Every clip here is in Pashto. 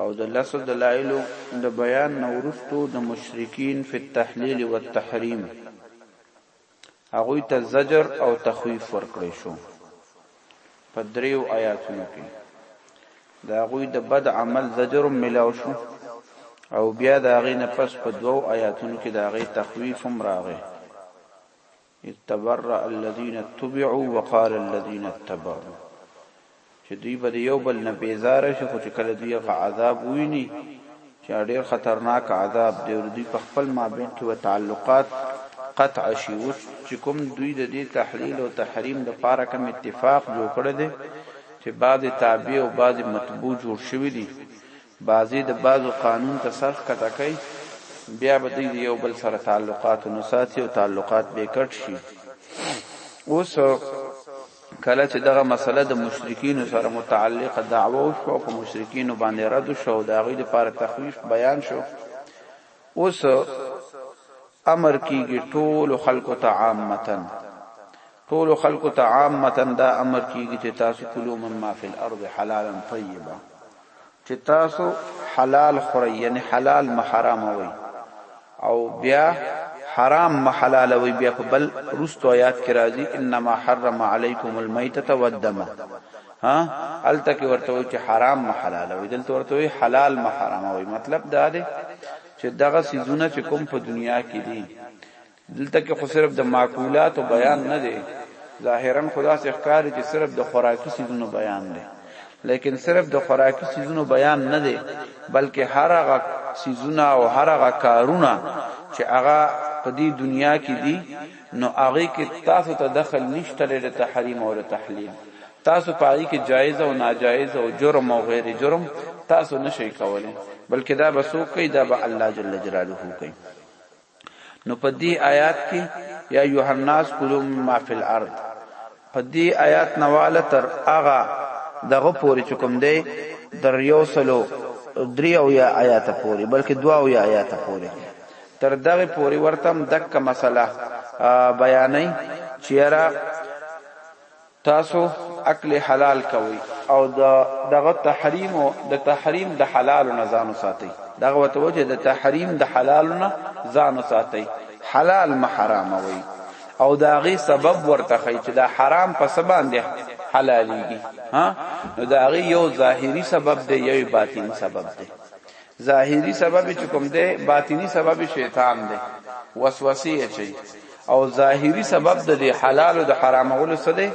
او د لسو دلایلو د بیان نه وروسته د مشرکین فی التحلیل والتحریم هغوی ته زجر او تخویف ورکړی شو په دریو آیاتونو کې د هغوی د بد عمل زجر ملاو شو او بیا د هغې نه پس په دوو آیاتونو کې د هغې تخویف هم راغی اتبرأ الذين اتبعوا وقال الذين اتبعوا چې دوی به یو بل نه بیزار شي خو چې کله دوی غ عذاب ویني چې ډیر خطرناک عذاب دی ور دوی په خپل مابین کې و تعلقات قطع شي اوس چې کوم دوی د دې تحلیل او تحریم د پاره کوم اتفاق جوړ کړی دی چې بعض تابع او بعض متبوع جوړ شوی دي بعضې د بعضو قانون ته سر ښکته کوي، بیا به دوی د یو بل سره تعلقات ونه ساتي او تعلقات به یې کټ شي. اوس کله چې دغه مسله د مشرکینو سره متعلقه دعوه وشوه او په مشرکینو باندې رد شو او د هغوی لپاره تخویف بیان شو، اوس امر کیږي ټولو خلکو ته عامتا ټولو خلکو ته عامتا دا امر کیږي چې تاسو کلو مما فی الارض حلالا طیبا چې تاسو حلال خورئ یعنی حلال محرام وي او بیا حرام محلال وي بیا په بل رستو آیات کې راځي انما حرم علیکم المیتۃ والدم ها هلته کې ورته وي چې حرام مه حلالوي دلته ورته وي حلال مه حراموي مطلب دا دی چې دغه سيزونه چې کوم په دنیا کې دي دلته کې خو صرف د معقولات او بیان نه دی ظاهرا خدا سے ښکاری چې صرف د خوراکي سيزونو بیان دی لیکن صرف د خوراکي سيزونو بیان نه دی بلکې هر هغه سيزونه او هر هغه کارونه چې هغه په دې دنیا کې دي نو هغه کې تاسو ته دخل نشته لري د تحریم او د تحلیل تاسو په هغه کې جایز او ناجایز او جرم او غیر جرم تاسو نشئ کولای بلکې دا به څوک کوي دا به الله جل جلاله کوي نو په دې آیات کې یا یوهناس کلو مما فی الارض په دې آیات نه واله تر هغه دغه پورې چې کوم دی در یو سلو درې او یا آیاته پورې بلکې دوه او یا آیاته پورې تر دغه پورې ورته هم دک مسله بیانای چیرې تاسو اکل حلال کوي او د دغه تحریم او د تحریم د حلال نه ځان ساتي دغه وته وجه د تحریم د حلال نه ځان ساتي حلال محرام وي او د هغې سبب ورته ښیي چې دا حرام په څه باندې حلالېږي نو د هغې یو ظاهري سبب دی یو باطني سبب دی ظاهري سبب چې کوم دی باطني سبب شیطان دی وسوسې اچي او ظاهري سبب د دې حلال او د حرامولو څه دی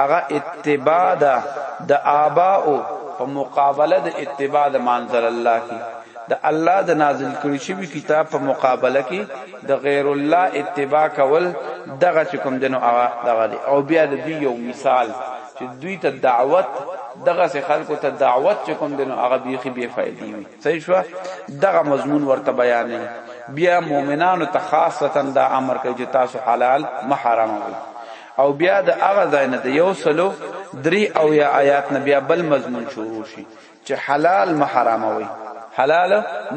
هغه اتباع ده د آبا او په مقابله د اتباع د منزل الله کې د الله د نازل کړي شوی کتاب په مقابله کې د غیر الله اتباع کول دغه چې کوم دنو هغه دغه دی او بیا د دوی یو مثال چې دوی ته دعوت دغه سه خلکو ته دعوت چې کوم دنو هغه بیخي بی فائدې وي صحیح شو دغه مضمون ورته بیان نه بیا مؤمنانو ته خاصتا دا امر کوي چې تاسو حلال محرم وي او بیا د هغه ځای نه د یو سلو درې او یا آیات نه بیا بل مضمون شروع شي چې حلال مه حراموي حلال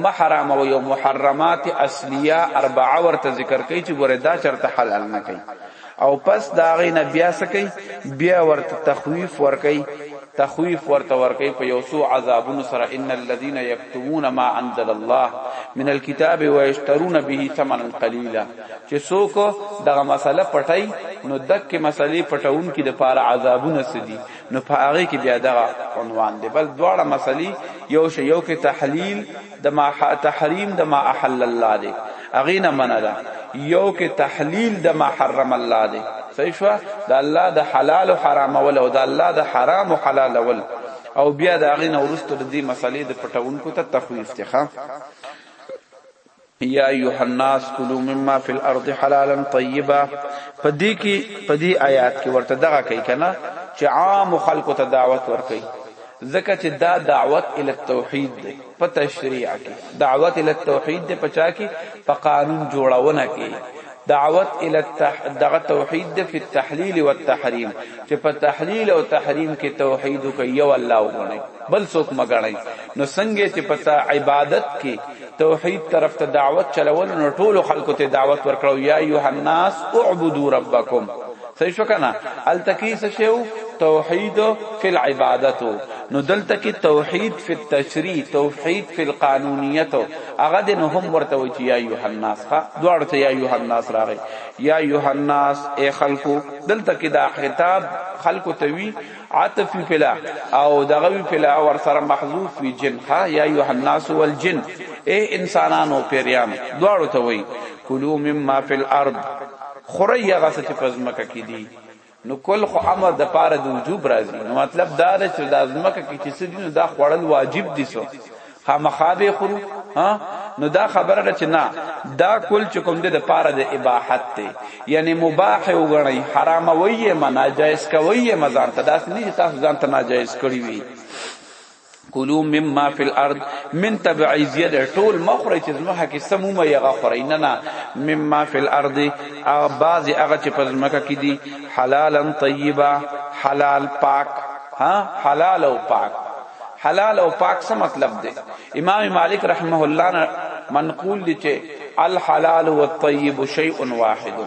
مه حراموي او محرمات اصليه اربعه ورته ذکر کوي چې ګوره دا چرته حلال نه کوي او پس دا غي نه بیا سکی بیا ورته تخویف ورکی تخویف ورته ورکی په یو سو عذابونو سره ان الذين يكتمون ما انزل الله من الكتاب ويشترون به ثمنا قليلا چې څوک دغه مسله پټای نو دک مسلې پټون کې د پاره عذابونه سدي نو په هغه کې بیا دغه عنوان دی بل دواړه مسلې یو شی یو کې تحلیل د ما تحریم د ما احل الله دی هغه نه منه ده یو کې تحلیل د ما حرم الله دی صحیح شو د الله د حلال او حرام ول او د الله د حرام او حلال ول او بیا د هغه نه ورستو د دې مسلې د پټونکو ته تخویف ته یا ایها الناس کلوا مما فی الارض حلالا طیبا پدې کې پدې آیات کې ورته دغه کوي کنه چې عام خلکو ته دعوت ورکړي ځکه چې دا دعوت ال توحید دی په تشریع کې دعوت ال توحید دی پچا کې په قانون جوړاونه کې دعوت الى التح... دغه توحید د فی التحلیل والتحریم چې په تحلیل او تحریم کې توحید کوي یو الله وګڼي بل څوک مګړي نو څنګه چې په عبادت کې توحید طرف ته دعوت چلول نو ټول خلکو ته دعوت ورکړو یا ایه الناس اعبدوا ربکم صحیح شو کنه التکی څه شو توحید فی العبادت نو دلته کې توحید فی التشریع توحید فی القانونیت هغه د نو هم ورته وی چې یا ایه الناس ښا دواړو ته یا ایه الناس راغی یا ایه الناس ای خلقو دلته کې دا خطاب خلقو ته وی عاطف فلا او دغه وی فلا ور سره محذوف فی جن ښا یا ایه الناس والجن ای انسانانو پیریان دواړو ته وی کلوا مما فی الارض خوریا غسه چې پزمکه کې دي نو کل خو امر د پاره د وجوب راځي نو مطلب دا ده چې د ازمکه کې چې سدي نو دا خوړل واجب دي سو خامخابه خورو ها نو دا خبره ده چې نه دا کل چې کوم د پاره د اباحت دی یعنی مباح وګڼي حرام وایي ما ناجایز کوي ما ځان ته داس نه تاسو ځان ته ناجایز کړی وي کلو مما فی الارض من تبعیزیه ده ټول مخره چې زمکه کې سمومه یغه خوري نه نه مما فی الارض او بعض هغه چې په زمکه کې دي حلالا طیبا حلال پاک ها حلال او پاک حلال او پاک څه مطلب دی امام مالک رحمه الله منقول دي چې الحلال والطيب شیء واحد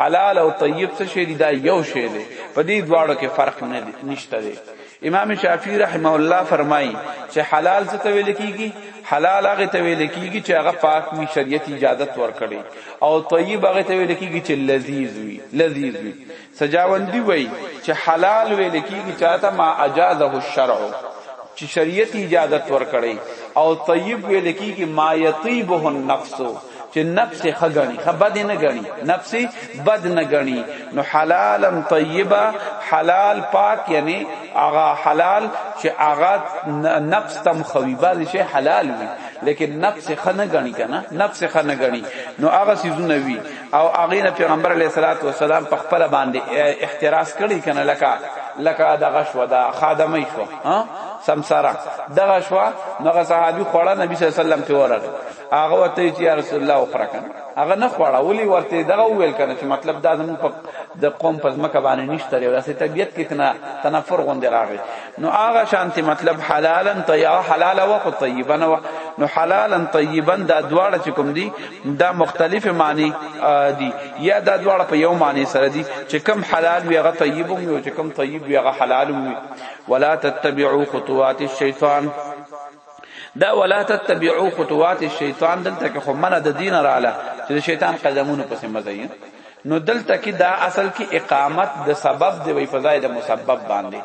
حلال او طیب څه شی دی دا یو شی دی په دې دواړو کې فرق نه نشته دی امام شافعی رحمه الله فرمایي چې حلال څه ته ویل کیږي حلال هغه ته ویل کیږي چې هغه پاک وي شریعت اجازه ورکړي او طیب هغه ته ویل کیږي چې لذیذ وي لذیذ وي سجاوندی وایي چې حلال ویل کیږي چې تا ما اجازه الشرع چې شریعت اجازه ورکړي او طیب ویل کیږي ما یطیبه النفس چې نفس ښه غني ښه بد نه غني نفس بد نه غني نو حلالا طیبا حلال پاک یعنی اغا حلال چې اغا نفس تم خوي بعض شی حلال وي لیکن نفس ښه نه غني کنه نفس ښه نه غني نو اغا سيزونه وي او اغه نه پیغمبر علیه الصلاۃ والسلام په خپل باندې احتراز کړی کنه لکه لکه دغه شو دا خادمه شو ها سمسارا دغه شو نو صحابي خوړه نبی صلی الله علیه وسلم ته ورغی هغه وته چې یا رسول الله اخرا کنه هغه نه خوړه ولي ورته دغه ویل کنه چې مطلب دا زموږ په د قوم په ځمکه باندې نشته لري راسي طبيعت کې تنا تنفر غوندې راغی نو هغه شانتي مطلب حلالا طيبا حلال او طيبا نو حلالا طيبا دا دواړه چې کوم دي دا مختلف معنی دي یا دا دواړه په یو معنی سره دي چې کم حلال وي هغه طيب وي او چې کم طيب وي هغه حلال وي ولا تتبعوا خطوات الشيطان دا ولا تتبعوا خطوات الشیطان دلته کې خو منه د دین رااله چې شیطان قدمونو پسې مزین نو دلته کې دا اصل کې اقامت د سبب دی وی فضای د مسبب باندې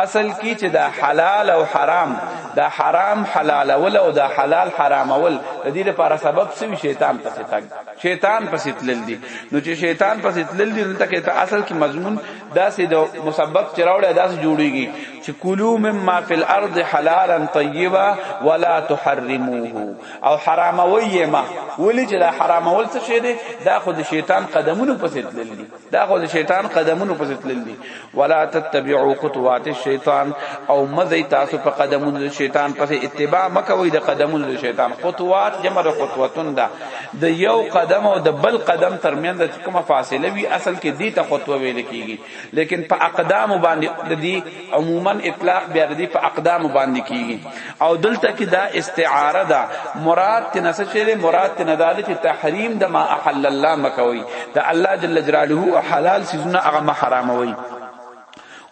اصل کې چې دا حلال او حرام دا حرام حلال ول او دا حلال حرام ول د دې لپاره سبب سوي شیطان پسې تک شیطان پسې تلل دي نو چې شیطان پسې تلل دي نو تک ته اصل کې مضمون دا سې د مسبب چراوړه دا سې جوړيږي چې کلو مما فی الارض حلالا طیبا ولا تحرموه او حراموي ما ولې چې دا حرامول څه شی دی دا خو د شیطان قدمونو پسې تلل دي دا خو د شیطان قدمونو پسې تلل دي ولا تتبعوا خطوات الشیطان او مزه تاسو په قدمونو د شیطان پسې اتباع مکوئ د قدمونو د شیطان خطوات جمع د خطوتون دا د یو قدم او د بل قدم ترمنځ کومه فاصله وي اصل کې دي ته خطوه ویل کیږي لیکن په اقدام باندې د دې عموما اطلاق بیا د دې په اقدام باندې کیږي او دلته کې دا استعاره ده مراد ته نس چیرې مراد ته نداله چې تحریم د ما احل الله مکوي د الله جل جلاله حلال سيزونه هغه ما حراموي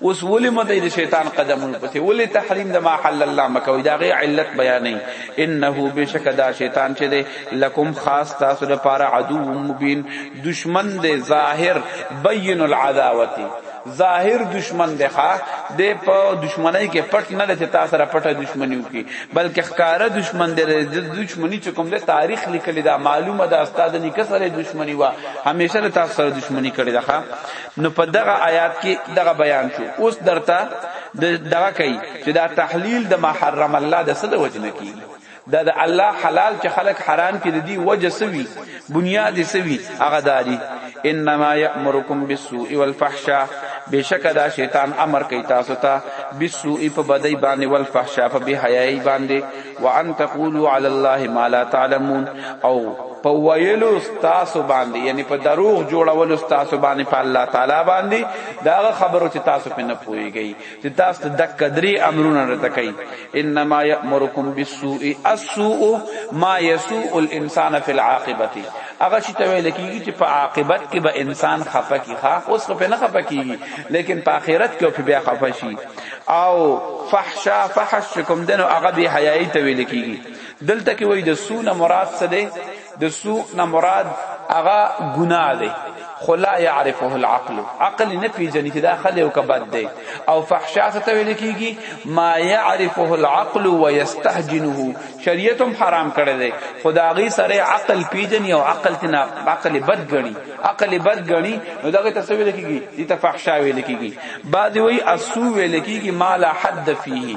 اوس ولې مده د شیطان قدمونه پسې ولې تحریم د ما حل الله مکوې دا غي علت بیانې انه بشک دا شیطان چې ده لکم خاص تاسو لپاره عدو مبین دشمن دی ظاهر بین العداوتی ظاهر دشمن دی ښا د په دشمنی کې پټ نه لته تاسو سره پټه دشمنی وکي بلکې ښکارا دشمن دی د دشمنی چې کوم دی تاریخ لیکلی دا معلومه ده استاد نه کسره دشمنی وا همیشه له تاسو سره دشمنی کړی ده ښا نو په دغه آیات کې دغه بیان شو اوس درته دغه کوي چې دا تحلیل د محرم الله د صد وجنه کیږي دا د الله حلال چې خلق حرام کې د دې وجه سوي بنیاد سوي هغه داري انما یامرکم بالسوء والفحشاء بشک دا شیطان امر کوي تاسو ته بالسوء په بدی باندې والفحشاء په بی حیاي باندې وان تقولوا علی الله ما لا تعلمون او په ویلو تاسو باندې یعنی په دروغ جوړولو تاسو باندې په الله تعالی باندې دا خبرو چې تاسو په نه پويږئ چې تاسو ته د قدرې امرونه راته کوي انما یامرکم بالسوء السوء ما یسوء الانسان فی العاقبه هغه چې ته ویل کیږي چې په عاقبت کې به انسان خفه کی ښا اوس خو په نه خفه کیږي لیکن په آخرت کې په بیا خفه شي او فحشا فحش کوم دنو هغه به حیاي ته ویل کیږي دلته کې وای د سونه مراد څه دی د سو نه مراد هغه ګناه دی خو لا يعرفه العقل عقل نه پیژني چې دا خلی او کبد دی او فحشا ته ویل کیږي ما يعرفه العقل ويستهجنه شریعت هم حرام کړی دی خداغي سره عقل پیژني او عقل تنا عقل بد غني عقل بد غني نو دغه ته ویل کیږي دي ته فحشا ویل کیږي بعد وی اسو ویل کیږي ما لا حد فيه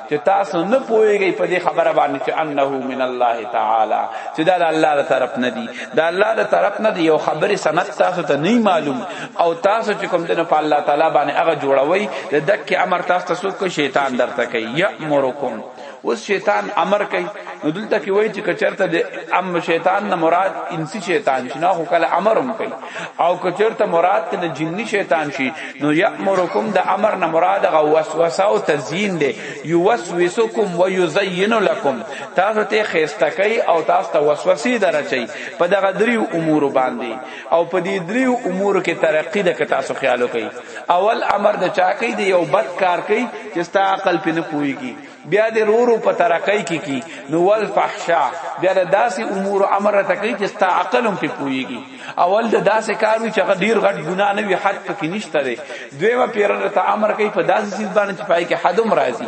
چې تاسو نه پوهیږئ په دې خبره باندې چې انه من الله تعالی چې دا د الله تر طرف نه دی دا الله تر طرف نه دی یو خبره سند تاسو ته نه معلوم او تاسو چې کوم دنه په الله تعالی باندې هغه جوړوي د دک امر تاسو ته څوک شیطان درته کوي یامرکم اوس شیطان امر کوي نو دلته کې وایي چې کچرته د ام شیطان نه مراد انسی شیطان شنه هو کله امر هم کوي او کچرته مراد ته جنی شیطان شي نو یامرکم د امر نه مراد غ وسوسه او تزیین دی یوسوسکم و یزین لکم تاسو ته خیسته کوي او تاسو ته وسوسه درچي په دغه دریو امور باندې او په دې دریو امور کې ترقی د تاسو خیالو کوي اول امر د چا کوي د یو بد کار کوي چې ستا عقل پنه پويږي بیا د رورو په ترقی کې کی نو ول فحشا بیا د داسې امور امر ته کوي چې ستا عقل هم په پويږي اول د داسې کار وی چې هغه ډیر غټ ګناه نه وي حد پکې نشته دی دویمه پیرړه ته امر کوي په داسې چیز باندې چې پای کې حد هم راځي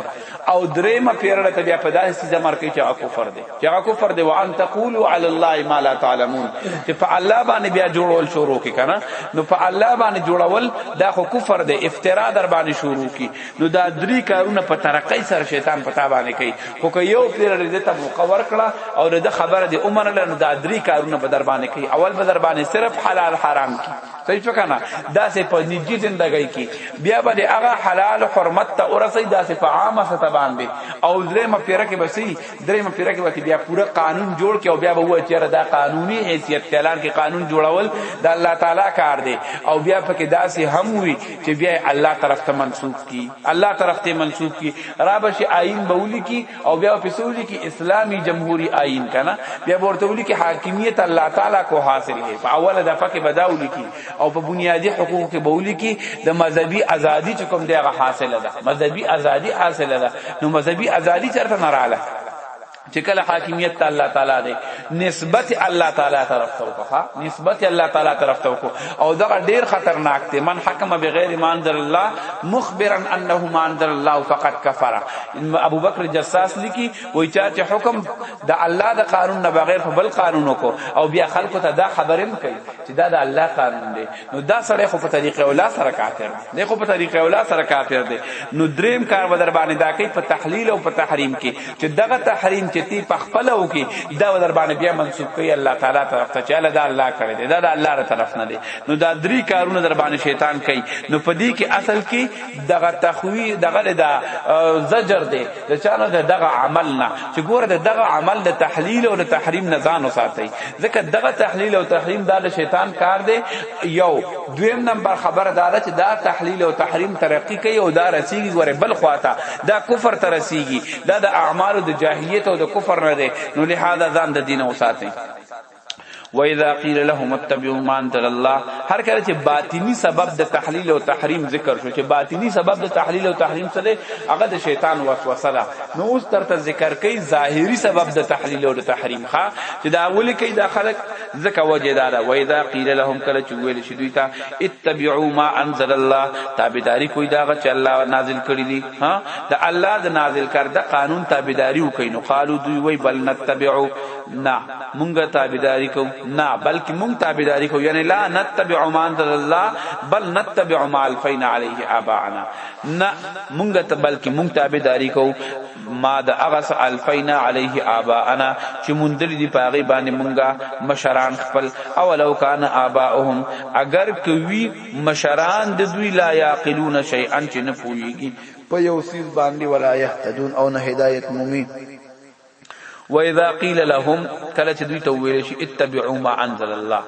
او دریمه پیرړه ته بیا په داسې چیز امر کوي چې هغه کفر دی چې هغه کفر دی وان تقولوا علی الله ما لا تعلمون چې په الله باندې بیا جوړول شروع کی کنه نو په الله باندې جوړول دا خو کفر دی افترا در باندې شروع کی نو دا درې کارونه په ترقۍ سره شیطان پتا باندې کوي خو که یو پیر لري ته موقع ورکړه او د خبره دی عمر له نو دا درې کارونه به در باندې کوي اول به در باندې صرف حلال حرام کی صحیح شو کنه دا سه په نجی زندګۍ کې بیا به هغه حلال او حرمت ته ورسي دا سه په عامه سطح باندې او درې م پیر کې بسي درې م پیر کې به بیا پوره قانون جوړ کې او بیا به و چې دا قانوني حیثیت اعلان کې قانون جوړول دا الله تعالی کار دی او بیا پکې دا سه هم وي چې بیا الله طرف ته منسوب کی الله طرف ته منسوب کی را بشي آئین به ولیکي او بیا په سولي کې اسلامي جمهوریت آئین کنه بیا ورته ولیکي حاکمیت الله تعالی کو حاصل دی په اوله دفعه کې بدا ولیکي او په بنیادی حقوق کې به ولیکي د مذهبي ازادي چې کوم دی هغه حاصله ده مذهبي ازادي حاصله ده نو مذهبي ازادي چرته نه رااله چې کله حاکمیت ته الله تعالی دی نسبت الله تعالی طرف ته وکړه نسبت الله تعالی طرف ته وکړه او دا ډیر خطرناک دی من حکم بغیر ما انزل الله مخبرا انه ما انزل الله فقط کفر ابو بکر جساس لیکي وای چې حکم د الله د قانون نه بغیر په بل قانون وکړو او بیا خلکو ته دا خبرم کوي چې دا د الله قانون دی نو دا سړی خو په طریقه اولا سره کافر دی خو په طریقه اولا سره کافر دی نو دریم کار بدر باندې دا کوي په تحلیل او په تحریم کې چې دغه تحریم چې تی په خپل او کې دا بدر باندې بیا منسوب کوي الله تعالی طرف ته چې الله دا الله کړی دی دا د الله تر طرف نه دی نو دا درې کارونه در باندې شیطان کوي نو په دې کې اصل کې دغه تخوی دغه دا زجر دی چې نه دغه عمل نه چې ګوره دغه عمل د تحلیل او د تحریم نه ځان وساتي ځکه دغه تحلیل او تحریم دا د شیطان کار دی یو دویم نمبر خبر دا ده چې دا تحلیل او تحریم ترقی کوي او دا رسیږي ور بل خواته دا کفر ته رسیږي دا د اعمال د جاهلیت او د کفر نه دی نو لہذا ځان د دین او ساتي و اذا قيل لهم اتبعوا ما انزل الله هر کله چې باطینی سبب د تحلیل او تحریم ذکر شو چې باطینی سبب د تحلیل او تحریم څه دی هغه د شیطان وسوسه ده نو اوس ترته ذکر کوي ظاهری سبب د تحلیل او د تحریم ښا چې دا ولي کوي دا خلک ځکه وجه دا ده وای دا قیل لهم کله چې ویل شي دوی ته اتبعوا ما انزل الله تابعداري کوي دا چې الله نازل کړی دي ها دا الله د نازل کرده قانون تابعداري وکړي نو قالو دوی وای بل نتبعو نه مونږه تابعداري کو نه بلکې مونږ تابعداري کو یعنی لا نتبع ما انزل الله بل نتبع ما الفینا علیه ابانا نه مونږه ته بلکې مونږ تابعداري کو ما د هغه څه الفینا علیه آباءنا چې موندل دي په هغې باندې مونږه مشران خپل اولو کان آباؤهم اگر کوي مشران د دوی لا یعقلون شیئا چې نه پوهیږي په یو څیز باندې ولا یهتدون او نه هدایت مومي واذا قيل لهم کله چې دوی ته ویل شي اتبعوا ما انزل الله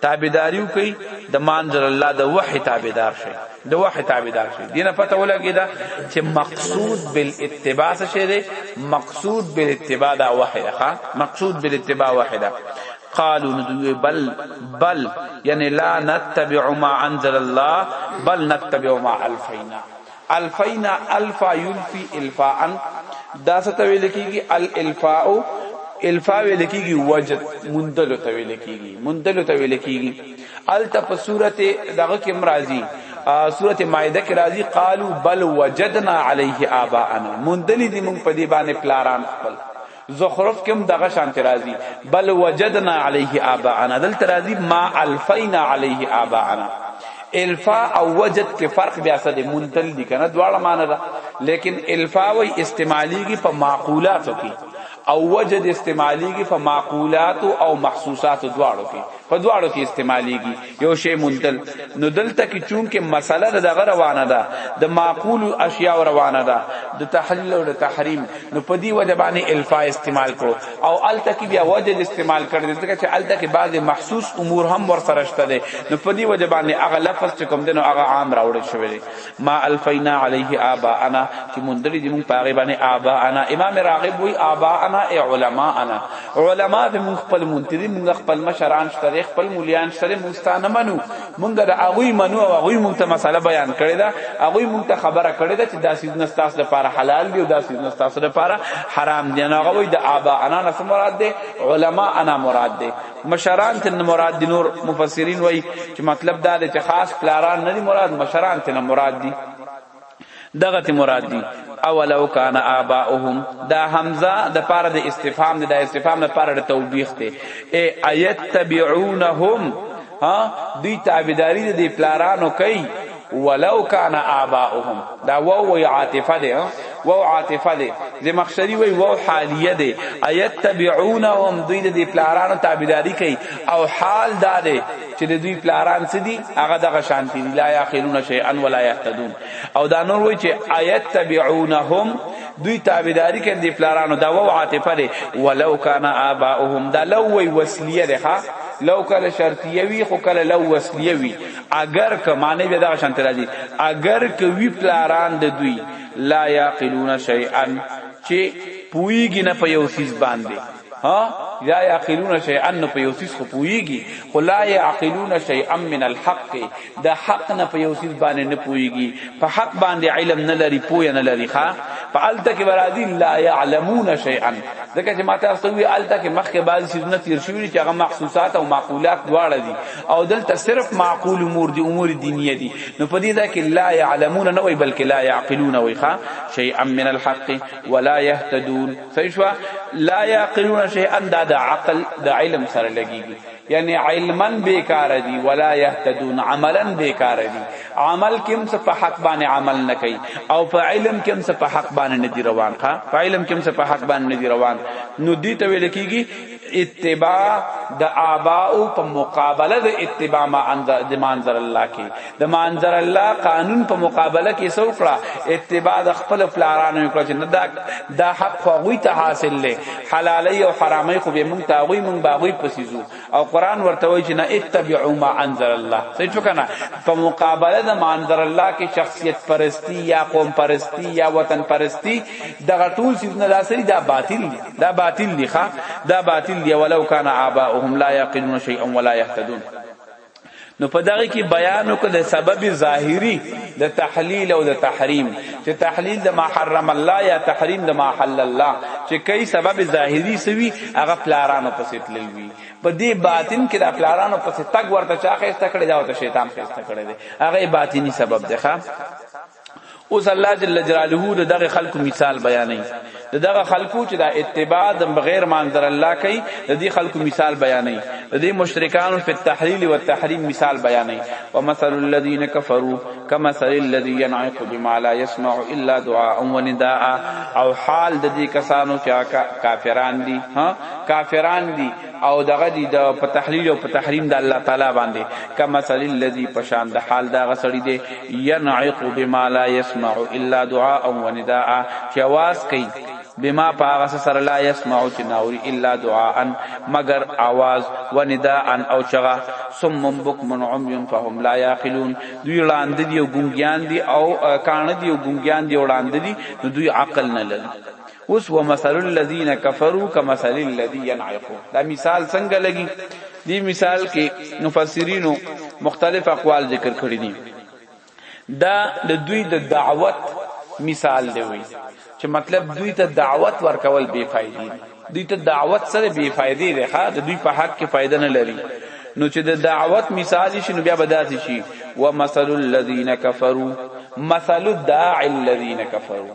تابعداریو کوي د ما انزل الله د وحي تابعدار شي د وحي تابعدار شي دینه پته ولګی دا چې مقصود بالاتباع څه شي دی مقصود بالاتباع دا وحي ده مقصود بالاتباع وحي ده قالوا ندوی بل بل یعنی لا نتبع ما انزل الله بل نتبع ما الفینا الفینا الفا یلفی الفاء دا څه ته ویل کیږي الالفاء الفا ویل کیږي وجد مندل ته ویل کیږي مندل ته ویل کیږي الته په سورته دغه کې مرাজি سورته مائده کې راځي قالو بل وجدنا علیه آباءنا مندل دي مونږ په دې باندې پلاران خپل زخرف کې هم دغه شان ترازی بل وجدنا علیه آباءنا دل ترازی ما الفینا علیه آباءنا الفا او وجد کې فرق بیا څه دی منتل دي کنه دواړه معنی ده لیکن الفا وی استعمالیږي په معقولاتو کې او وجد استعمالیږي په معقولات او محسوسات دواړو کې په دواړو کې استعماليږي یو شی مندل نو دلته کې چونکه مسله د دغه روانه ده د معقول اشیاء روانه ده د تحلیل او د تحریم نو په دې وجه باندې الفا استعمال کړو او الته کې بیا وجه استعمال کړی ځکه چې الته کې بعضی محسوس امور هم ورسره شته نو په دې وجه باندې هغه لفظ چې کوم دنو هغه عام راوړل شوی ما الفینا علیه آباءنا چې مونډلې دي مونږ پاغه باندې آباءنا امام راغب وی آباءنا ای علماءنا علما د مونږ خپل مونتری مونږ خپل مشران شته خپل مولیان شته مونږ ستانه منو مونږ د هغه منو او هغه مونږ ته مسله بیان کړی دا هغه مونږ ته خبره کړی دا چې دا سیدنا ستاسو لپاره حلال دی او دا سیدنا ستاسو لپاره حرام دی نه هغه وی د آباءنا نه مراد دی علماءنا مراد دی مشران تن مراد دي نور مفسرین وای چې مطلب دا دی چې خاص پلاران نه دي مراد مشران تن مراد دي دغه ته مراد دي اولو کان اباؤهم دا حمزه د پاره د استفهام د استفهام د پاره د توبیخ ته ای ایت تبعونهم ها دوی تابعداري د پلارانو کوي ولو کان آباؤهم دا وو وی عاطفه ده وو عاطفه ده زمخشری وی وو حالیه ده ایت تبعونهم دوی د پلارانو تابعداری کوي او حال دا ده چې د دوی پلاران څه دي هغه دغه شانتی دي لا یاخلون شیئا ولا یهتدون او دا نور وی چې ایت تبعونهم دوی تابعداری کوي د پلارانو دا وو عاطفه ده ولو کان آباؤهم دا لو وی وسلیه ده لو کله شرطیه وی خو کله لو وسلیه وی اگر که معنی به دا شانت راځي اگر که وی پلاران د دوی لا یاقلون شیئا چې پویږي نه په یو سیس باندې ها لا یعقلون شیئا نو په یو سیس خو پویږي خو لا یعقلون شیئا من الحق د حق نه په یو سیس باندې نه پویږي په حق باندې علم نه لري پوی نه لري ښا په الته کې برازي لا یعلمون شیئا ځکه چې ماته تاسو وی الته کې مخکې بعضی سیزونه تیر شوی چې هغه محسوسات او معقولات دواړه دي او دلته صرف معقول امور دي امور دینیه دي نو په دې دا کې لا يعلمون نه وي بلکې لا يعقلون وي ښا شيئا من الحق ولا يهتدون صحیح لا يعقلون شيئا دا د عقل د علم سره لګيږي یعنی علما بیکار دي ولا يهتدون عملا بیکار دي عمل کوم څه په حق باندې عمل نه کوي او په علم کوم څه په حق باندې نه دي روان ښا په علم کوم څه په حق باندې نه دي روان نو دي ته ویل کیږي اتباع د آباء په مقابله د اتباع ما انزل د منظر الله کې د منظر الله قانون په مقابله کې سو کړه اتباع د خپل پلارانو کړه چې دا دا حق خو غوي ته حاصل لې حلالي او حرامي خو به مونږ ته غوي مونږ باغوي پسیزو او قران ورته وایي چې نه اتبعوا ما انزل الله څه کنه په مقابله د منظر الله کې شخصیت پرستی یا قوم پرستی یا وطن پرستی دغه ټول سیزنه داسري دا باطل دي دا باطل دی ښا دا باطل دی ولو کان آباؤهم لا یعقلون شیئا ولا یهتدون نو په دغه کې بیان وکړ د سبب ظاهری د تحلیل او د تحریم چې تحلیل د ما حرم الله یا تحریم د ما حل الله چې کای سبب ظاهری سوي هغه پلارانو پسې تلوي په دې باطن کې د پلارانو پسې تګ ورته چا خېسته کړی دا ته شیطان خېسته کړی دی هغه باطینی سبب دی ښا اوس الله جل جلاله د دغه خلکو مثال بیانوي د دغه خلکو چې د اتباع د بغیر منظر الله کوي د دې خلکو مثال بیانوي د دې مشرکانو په تحلیل او تحریم مثال بیانوي ومثل الذين كفروا كمثل الذي ينعق بما لا يسمع الا دعاء ونداء او حال د دې کسانو چې کافران دي ها کافران دي او دغه دی د په تحلیل او په تحریم د الله تعالی باندې کما صلی الذی پشان د حال دا غسړی دی ینعق بما لا يسمع الا دعاء و نداء چې आवाज کوي بما پاغس سر لا يسمع چې ناوري الا دعاء مگر आवाज و نداء او چغا سم بكم عمي فهم لا يعقلون دوی وړاندې دی او ګونګیان دی او کان دی او ګونګیان دی وړاندې دی دوی عقل نه لري اوس ومثل الذين كفروا كمثل الذي ينعق دا مثال څنګه لګي دی مثال کې مفسرینو مختلف اقوال ذکر کړی دي دا د دوی د دعوت مثال دی وی چې مطلب دوی ته دعوت ورکول بے فائدې دوی ته دعوت سره بے فائدې ده ښا د دوی په حق کې فائدہ نه لري نو چې د دعوت مثال شي نو بیا بداسي شي ومثل الذين كفروا مثل الداعي الذين كفروا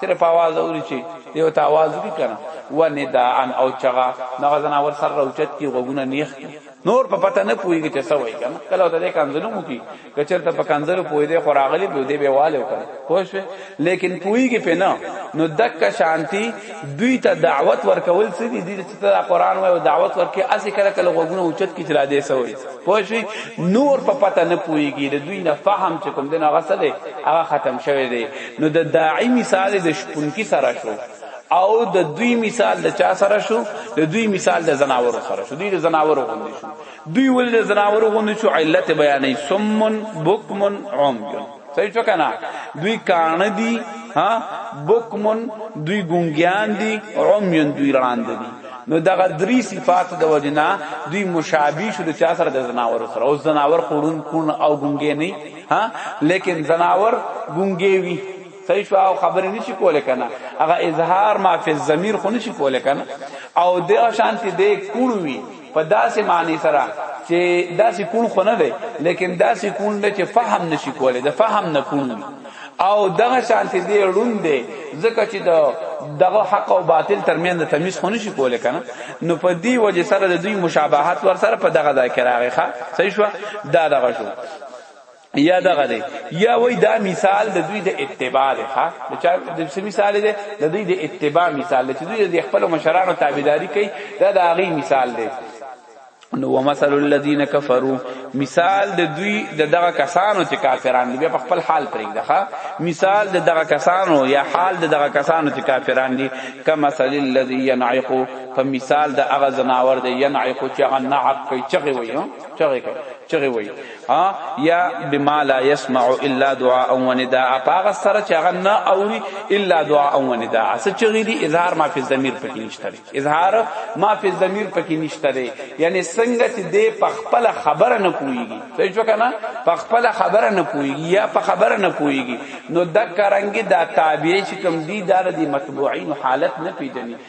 صرف आवाज اوري چې دیو ته आवाज وی کنه و نداءن او چغا نو غزنا ور سر روچت کی غوونه نیخ نور په پته نه پويږي چې څه وای کنه کله ته دې کنځلو مو کی کچر ته په کنځلو پوي دې خوراغلی به دې بهواله وکړه خوش لیکن پويږي په نه نو دک شانتی دوی ته دعوت ورکول څه دي دې چې ته قران وای او دعوت ورکې اسی کله کله غوونه اوچت کی چلا دې سوې خوش نور په پته نه پويږي د دوی نه فهم چې کوم دې نه غسه دې هغه ختم شوه دې نو د داعی مثال د شپونکی سره شو او د دوی مثال د چا سره شو د دوی مثال د زناور سره شو دوی د زناور غوندې شو دوی ول د زناور غوندې شو علت بیانې سمن بکمن عمي صحیح شو کنه دوی کان دي ها بکمن دوی ګونګیان دي عمي دوی راند دي نو دغه درې صفات د وجنا دوی مشابه شو د چا سره د زناور سره او زناور قرون کون او ګونګې نه ها لیکن زناور ګونګې وی صحیح شو او خبرې نشي کوله کنه هغه اظهار ما فی الضمیر خو نشي کوله کنه او د شانتی د کوړوي په داسې معنی سره چې داسې کون خو نه دی لیکن داسې کون دی چې فهم نشي کوله د فهم نه کون او دغه شانتی دی ړوند دی ځکه چې د دغه حق او باطل ترمن د تمیز خو نشي کوله کنه نو په دې وجه سره د دوی مشابهت ور سره په دغه ځای کې راغی ښا صحیح شو دا دغه شو یا دغه دی یا وای دا مثال د دوی د اتباع دی ها د چا د څه مثال دی د دوی د اتباع مثال دی چې دوی د خپل مشرانو تابعداري کوي دا د هغه مثال دی نو ومثل الذين كفروا مثال د دوی د دغه کسانو چې کافران دي په خپل حال پرېږده ښا مثال د دغه کسانو یا حال د دغه کسانو چې کافران دي کما مثل الذي ينعق په مثال د هغه زناور دی ينعق چې هغه نعق کوي چغه وي چغه کوي چغه وای ها یا بما لا يسمع الا دعاء و نداء پاغه سره چې هغه نه اوري الا دعاء و نداء څه چغه دي اظهار ما فی الضمیر پکې نشته اظهار ما فی الضمیر پکې نشته یعنی څنګه چې دې پخپل خبره نه کویږي څه جو کنه پخپل خبره نه کویږي یا په خبره نه کویږي نو د کرنګي دا تابع چې کم دي دار دي متبوعین حالت نه پیژني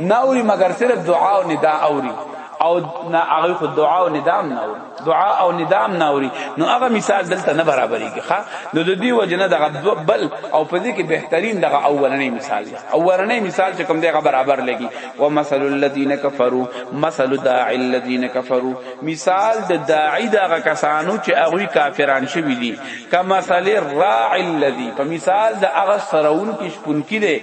نه اوري مګر صرف دعا او ندا اوري او نه هغه خو دعا او ندام نه اوري دعا او ندام نه اوري نو هغه مثال دلته نه برابرېږي ښا نو د دې وجنه دغه بل او په دې کې بهترین دغه اولنې مثال دی اولنې مثال چې کوم دغه برابر لګي و مثل الذين كفروا مثل داعي الذين كفروا مثال د داعي دغه کسانو چې هغه کافران شوی دي کما مثل الراعي الذي په مثال د هغه سرون کې شپون کې دي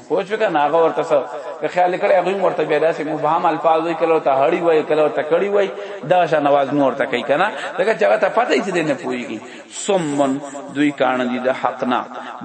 پوه شو کنه هغه ورته سره که خیال کړي هغه ورته بیا داسې مبهم الفاظ وي کله ته هړی وي کله ته کړی وي دا شان आवाज نور ته کوي کنه دغه چې هغه ته پته یې نه پويږي سمن دوی کان دي د حق نه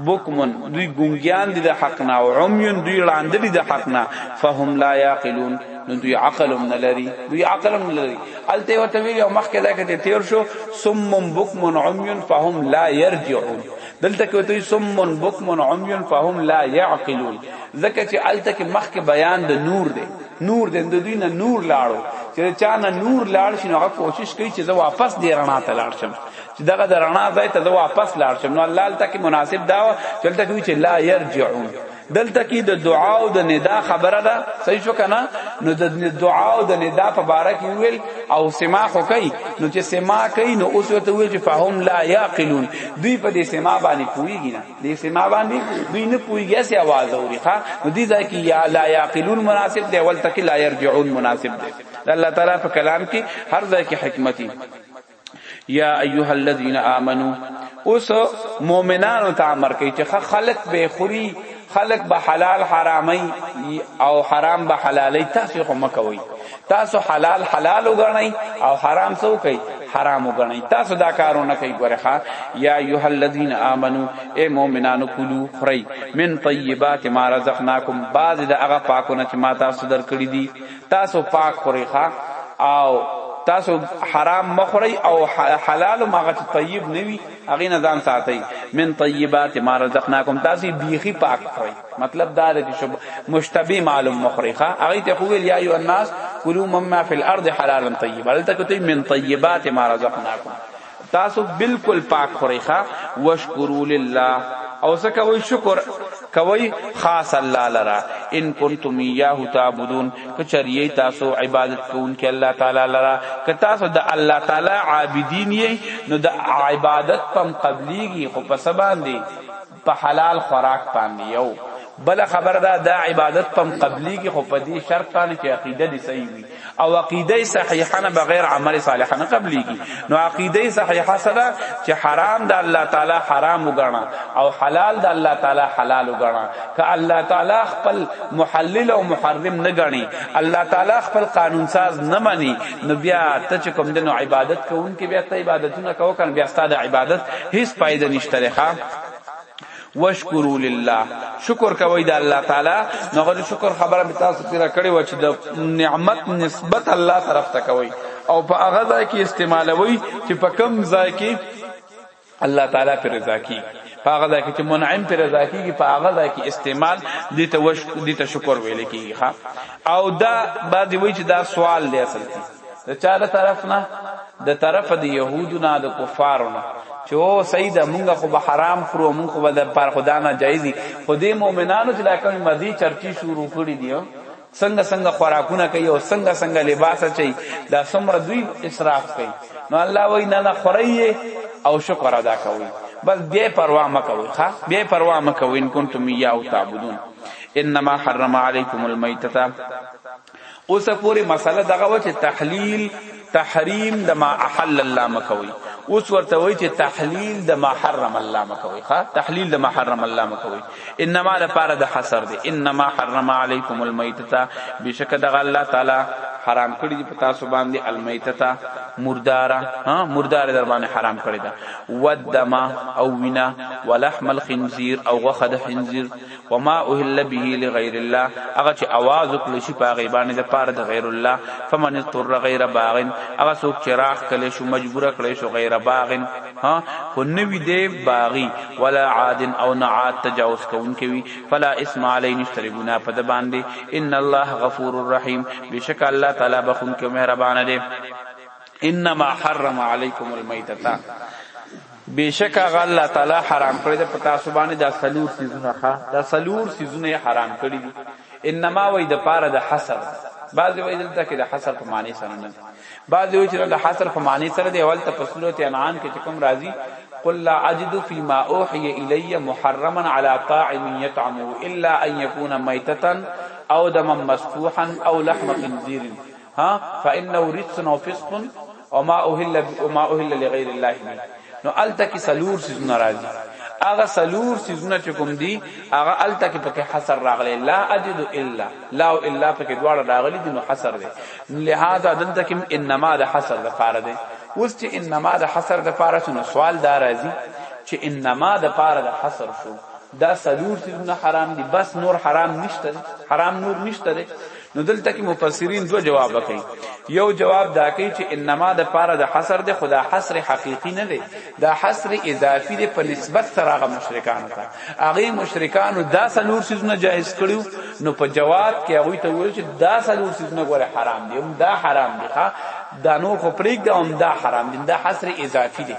بوکمن دوی ګونګیان دي د حق نه او عميون دوی لاندې دي د حق نه فهم لا يعقلون نو دوی عقل هم نه لري دوی عقل هم نه لري الته ورته وی او مخکې دا کې تیر شو سمم بوکمن عميون فهم لا يرجعون دلته کې وتوی سمون بکمن عميون فهم لا يعقلون ځکه چې الته کې مخ کې بیان د نور دی نور دی د دوی نه نور لاړو چې چا نه نور لاړ شي نو هغه کوشش کوي چې زه واپس دی رڼا ته لاړ شم چې دغه د رڼا ځای ته زه واپس لاړ شم نو الله الته کې مناسب دا چې الته کې چې لا يرجعون دلته کې د دعا او د ندا خبره ده صحیح شو کنه نو د دعا او د ندا په باره کې ویل او سما خو کوي نو چې سما کوي نو اوس ورته ویل چې فهم لا یاقلون دوی په دې سما باندې پويږي نه دې سما باندې دوی نه پويږي چې आवाज اوري ښا نو دې ځای کې یا لا یاقلون مناسب دی ولته کې لا يرجعون مناسب دی الله تعالی په کلام کې هر ځای کې حکمت یا ایها الذین آمنو اوس مؤمنانو ته امر کوي چې خلق به خوري خلق به حلال حرامي او حرام به حلالي تاسو خو مکوي تاسو حلال حلال وګڼئ او حرام څه وکړئ حرام وګڼئ تاسو دا کارونه کوي ګورخه یا ایه الذین آمنو اے مؤمنانو کلو خری من طیبات ما رزقناکم بعض د هغه پاکونه چې ما تاسو درکړي دي تاسو پاک خوري ښا او تاسو حرام مخوري او حلال ماغه چې طیب نوي هغه نه ځان ساتي من طیبات ما رزقناکم تاسو بیخي پاک خوري مطلب دا دی چې مشتبه معلوم مخوري ښا هغه ته خو ویل یا ایو الناس کلوا مما فی الارض حلالا طیبا دلته کوي من طیبات ما رزقناکم تاسو بالکل پاک خورئ ښا وشکرو لله او څه کوي شکر کوي خاص الله لرا ان کنتم یاه تعبدون کچریه تاسو عبادت کوونکې الله تعالی لرا که تاسو د الله تعالی عابدین یې نو د عبادت پم قبليږي خو په سبان دی په حلال خوراک باندې یو بل خبر دا دا عبادت پم قبلی کی خو په دې شرط باندې چې عقیده دې صحیح وي او عقیده صحیحه نه بغیر عمل صالح نه قبلی کی نو عقیده صحیحه سره چې حرام د الله تعالی حرام وګڼا او حلال د الله تعالی حلال وګڼا که الله تعالی خپل محلل او محرم نه غني الله تعالی خپل قانون ساز نه مانی نو بیا ته چې کوم دنو عبادت کوونکې بیا ته عبادتونه کوو کنه بیا ستاسو عبادت هیڅ فائدہ نشته لري واشکروا لله شکر کوي د الله تعالی نو غو شکر خبره به تاسو تیرا کړی و چې د نعمت نسبت الله طرف ته کوي او په هغه ځای کې استعمالوي چې په کم ځای کې الله تعالی پر رضا کی هغه ځای کې چې منعم پر رضا کیږي په هغه ځای کې استعمال دي ته وش دي ته شکر ویل کیږي ها او دا بعضی وی چې دا سوال دی اصل کې د چا د طرف نه د طرف د يهودو نه د کفارو نه چې او سید مونږ خو به حرام خورو مونږ خو به د پر خدا نه جایزي خو دې مؤمنانو چې دا کوم مزي چرچی شروع کړی دی څنګه څنګه خوراکونه کوي او څنګه څنګه لباس اچي دا څومره دوی اسراف کوي نو الله وای نه نه خوري او شکر ادا کوي بس بے پروا مکوي ها بے پروا مکوي ان کنتم یا او تعبدون انما حرم علیکم المیتۃ اوسه پوری مسله دغه و چې تحلیل تحریم د ما احل الله مکوي اوس ورته وای چې تحلیل د ما حرم الله مکوي ها تحلیل د ما حرم الله مکوي انما لپاره د حصر دي انما حرم علیکم المیتتا بشک د الله تعالی حرام کړی دي پتا سو باندې المیتتا مردارا ها مردار در باندې حرام کړی دا ودما او وینا ولحم الخنزیر او غخد خنزیر وما اهل به لغیر الله هغه چې आवाज وکړي شي په غیبانې د پاره د غیر الله فمن اضطر غیر باغ هغه څوک چې راخ کله شو مجبور کړي شو غیر باغ ها خو نوی دی باغی ولا عاد او نعاد تجاوز کون کوي فلا اسم علی نشتری گنا په د باندې ان الله غفور الرحیم بشک الله تعالی بخون کې مهربان دی انما حرم علیکم المیتۃ بېشکه هغه الله تعالی حرام کړی ده په تاسو باندې دا څلور څیزونه ښه دا څلور څیزونه یې حرام کړي دي انما وایي د پاره د حسر بعضې وایي دلته کې د حسر په معنی سره نه بعضې وایي چې د حسر په معنی سره دی اول ته په صورت انعام کې چې کوم راځي قل لا اجد فيما اوحي الي محرما على طاعم يطعمه الا ان يكون ميتة او دما مسفوحا او لحم خنزير ها فانه رجس او فسق او ما اهل ما اهل لغیر الله به نو الته کې سلور سيزونه راځي هغه سلور سيزونه چې کوم دي هغه الته کې پکې حصر راغلي لا اجد الا لا او الا پکې دواړه راغلي دي نو حصر دي لہذا دلته کې انما د حصر د پاره دي اوس چې انما د حصر د پاره شنو سوال دا راځي چې انما د پاره د حصر شو دا سلور سيزونه حرام دي بس نور حرام نشته حرام نور نشته نو دلته کې مفسرین دوه جواب کوي یو جواب دا کوي چې انما د پاره د حصر د خدا حصر حقيقي نه دی دا حصر اضافي دی په نسبت سره هغه مشرکان ته هغه مشرکان دا سلور سيزونه جائز کړیو نو په جواب کې هغه ته ویل چې دا سلور سيزونه ګوره حرام دي هم دا حرام دي ښا دا نور خو پرېږ دا هم دا حرام دي دا حصر اضافي دی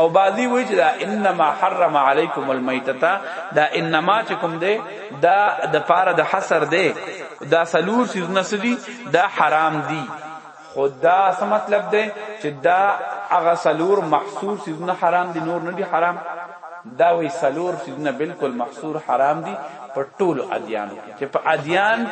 او بعضی وی چې دا انما حرم علیکم المیتتا دا انما چې کوم دی دا د پاره د حصر دی دا سلور سیزونه سدي دا حرام دی خدا څه مطلب دی چې دا هغه سلور محصور سیزونه حرام دي نور نه دي حرام دا وی سلور سیزونه بالکل محصور حرام دي په ټولو ادیانو کې چې په ادیان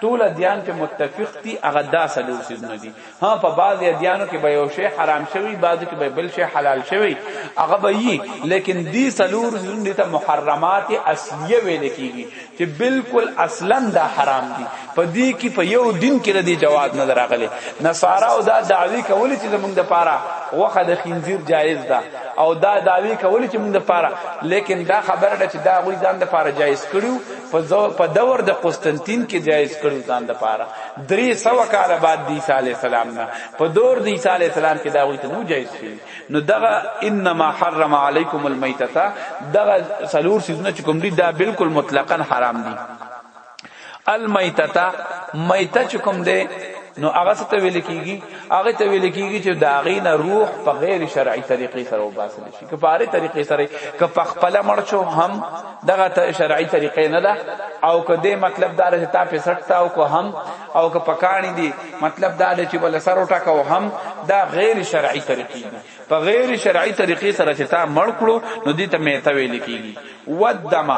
ټول ادیان کې متفق دي هغه دا سلور سیزونه دي ها په بعضی ادیانو کې به یو شی حرام شوی بعضی کې به بل شی حلال شوی هغه به یي لیکن دی سلور زون دي ته محرمات اصلیه ویل کیږي چې بالکل اصلا دا حرام دي په دې کې په یو دین کې ردی جواز نه دراغله نصارا او دا دعوی کولی چې زمونږ د پاره وخه د خنزیر جایز ده او دا دعوی کولی چې موږ د پاره لیکن دا خبره ده چې دا غوی ځان د پاره جایز کړیو په دور د قسطنطین کې جایز کړیو ځان د پاره درې سو کال بعد دی عیسی علی السلام نه په دور دی عیسی علی السلام کې دا وی ته نو جایز شي نو دغه انما حرم علیکم المیتتا دغه سلور سیزونه چې کوم دی دا بالکل مطلقاً حرام دي المیتتا میته چې کوم دی نو هغه څه ته ویل کیږي هغه ته ویل کیږي چې داغې نه روح په غیر شرعي طریقې سره وباسل شي کفاره طریقې سره ک په خپل مرچو هم دغه ته شرعي طریقې نه ده او که دې مطلب دار چې تا په سټتا او کو هم او که پکانی دي مطلب دا چې بل سر ټکاو هم دا غیر شرعي طریقې دي په غیر شرعي طریقې سره چې تا مړ کړو نو دې ته مې ته ویل کیږي ودم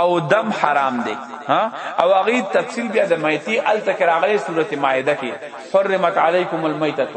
او دم حرام دی ها او هغه تفصیل بیا د میتی التکراغه سورته مائده کې حرمت علیکم المیتۃ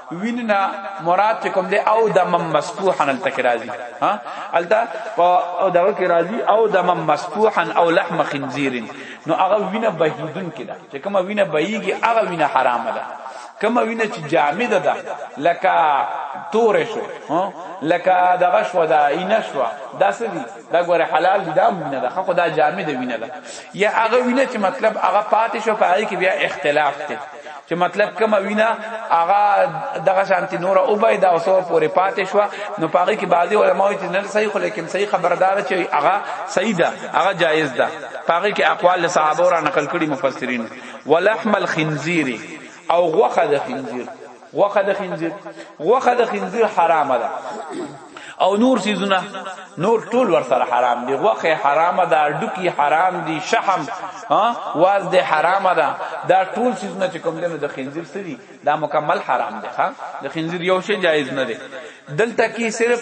ویننا مراد چې کوم دی او دم مسفوحا التک راضی ها التا او دغه کې راضی او دم مسفوحا او لحم خنزیر نو هغه وینه بهیدون کې ده چې کوم وینه بهیږي هغه وینه حرام ده کوم وینه چې جامده ده لکه تور شو ها لکه دغه شو دا اینه شو دا څه دي دا ګوره حلال دي دا وینه ده خو دا جامده وینه ده یا هغه وینه چې مطلب هغه پاتې شو په هغه کې بیا اختلاف ته چې مطلب کوم وینا هغه دغه شانتی نور او بيد او سو پورې پاتې شو نو پاره کې بعضي علما چې نه صحیح خو لیکن صحیح خبردار چې هغه صحیح ده هغه جایز ده پاره کې اقوال صحابه را نقل کړي مفسرین ولحم الخنزیر او غوخه د خنزیر غوخه د خنزیر غوخه د خنزیر حرام ده او نور سیزونه نور ټول ور سره حرام دي غوخه حرامه ده ډکی حرام دي شحم ها واز ده حرامه ده دا ټول سیزونه چې کوم دنو د خنزیر سری دا مکمل حرام دي ها د خنزیر یو شی جایز نه دي دلته کې صرف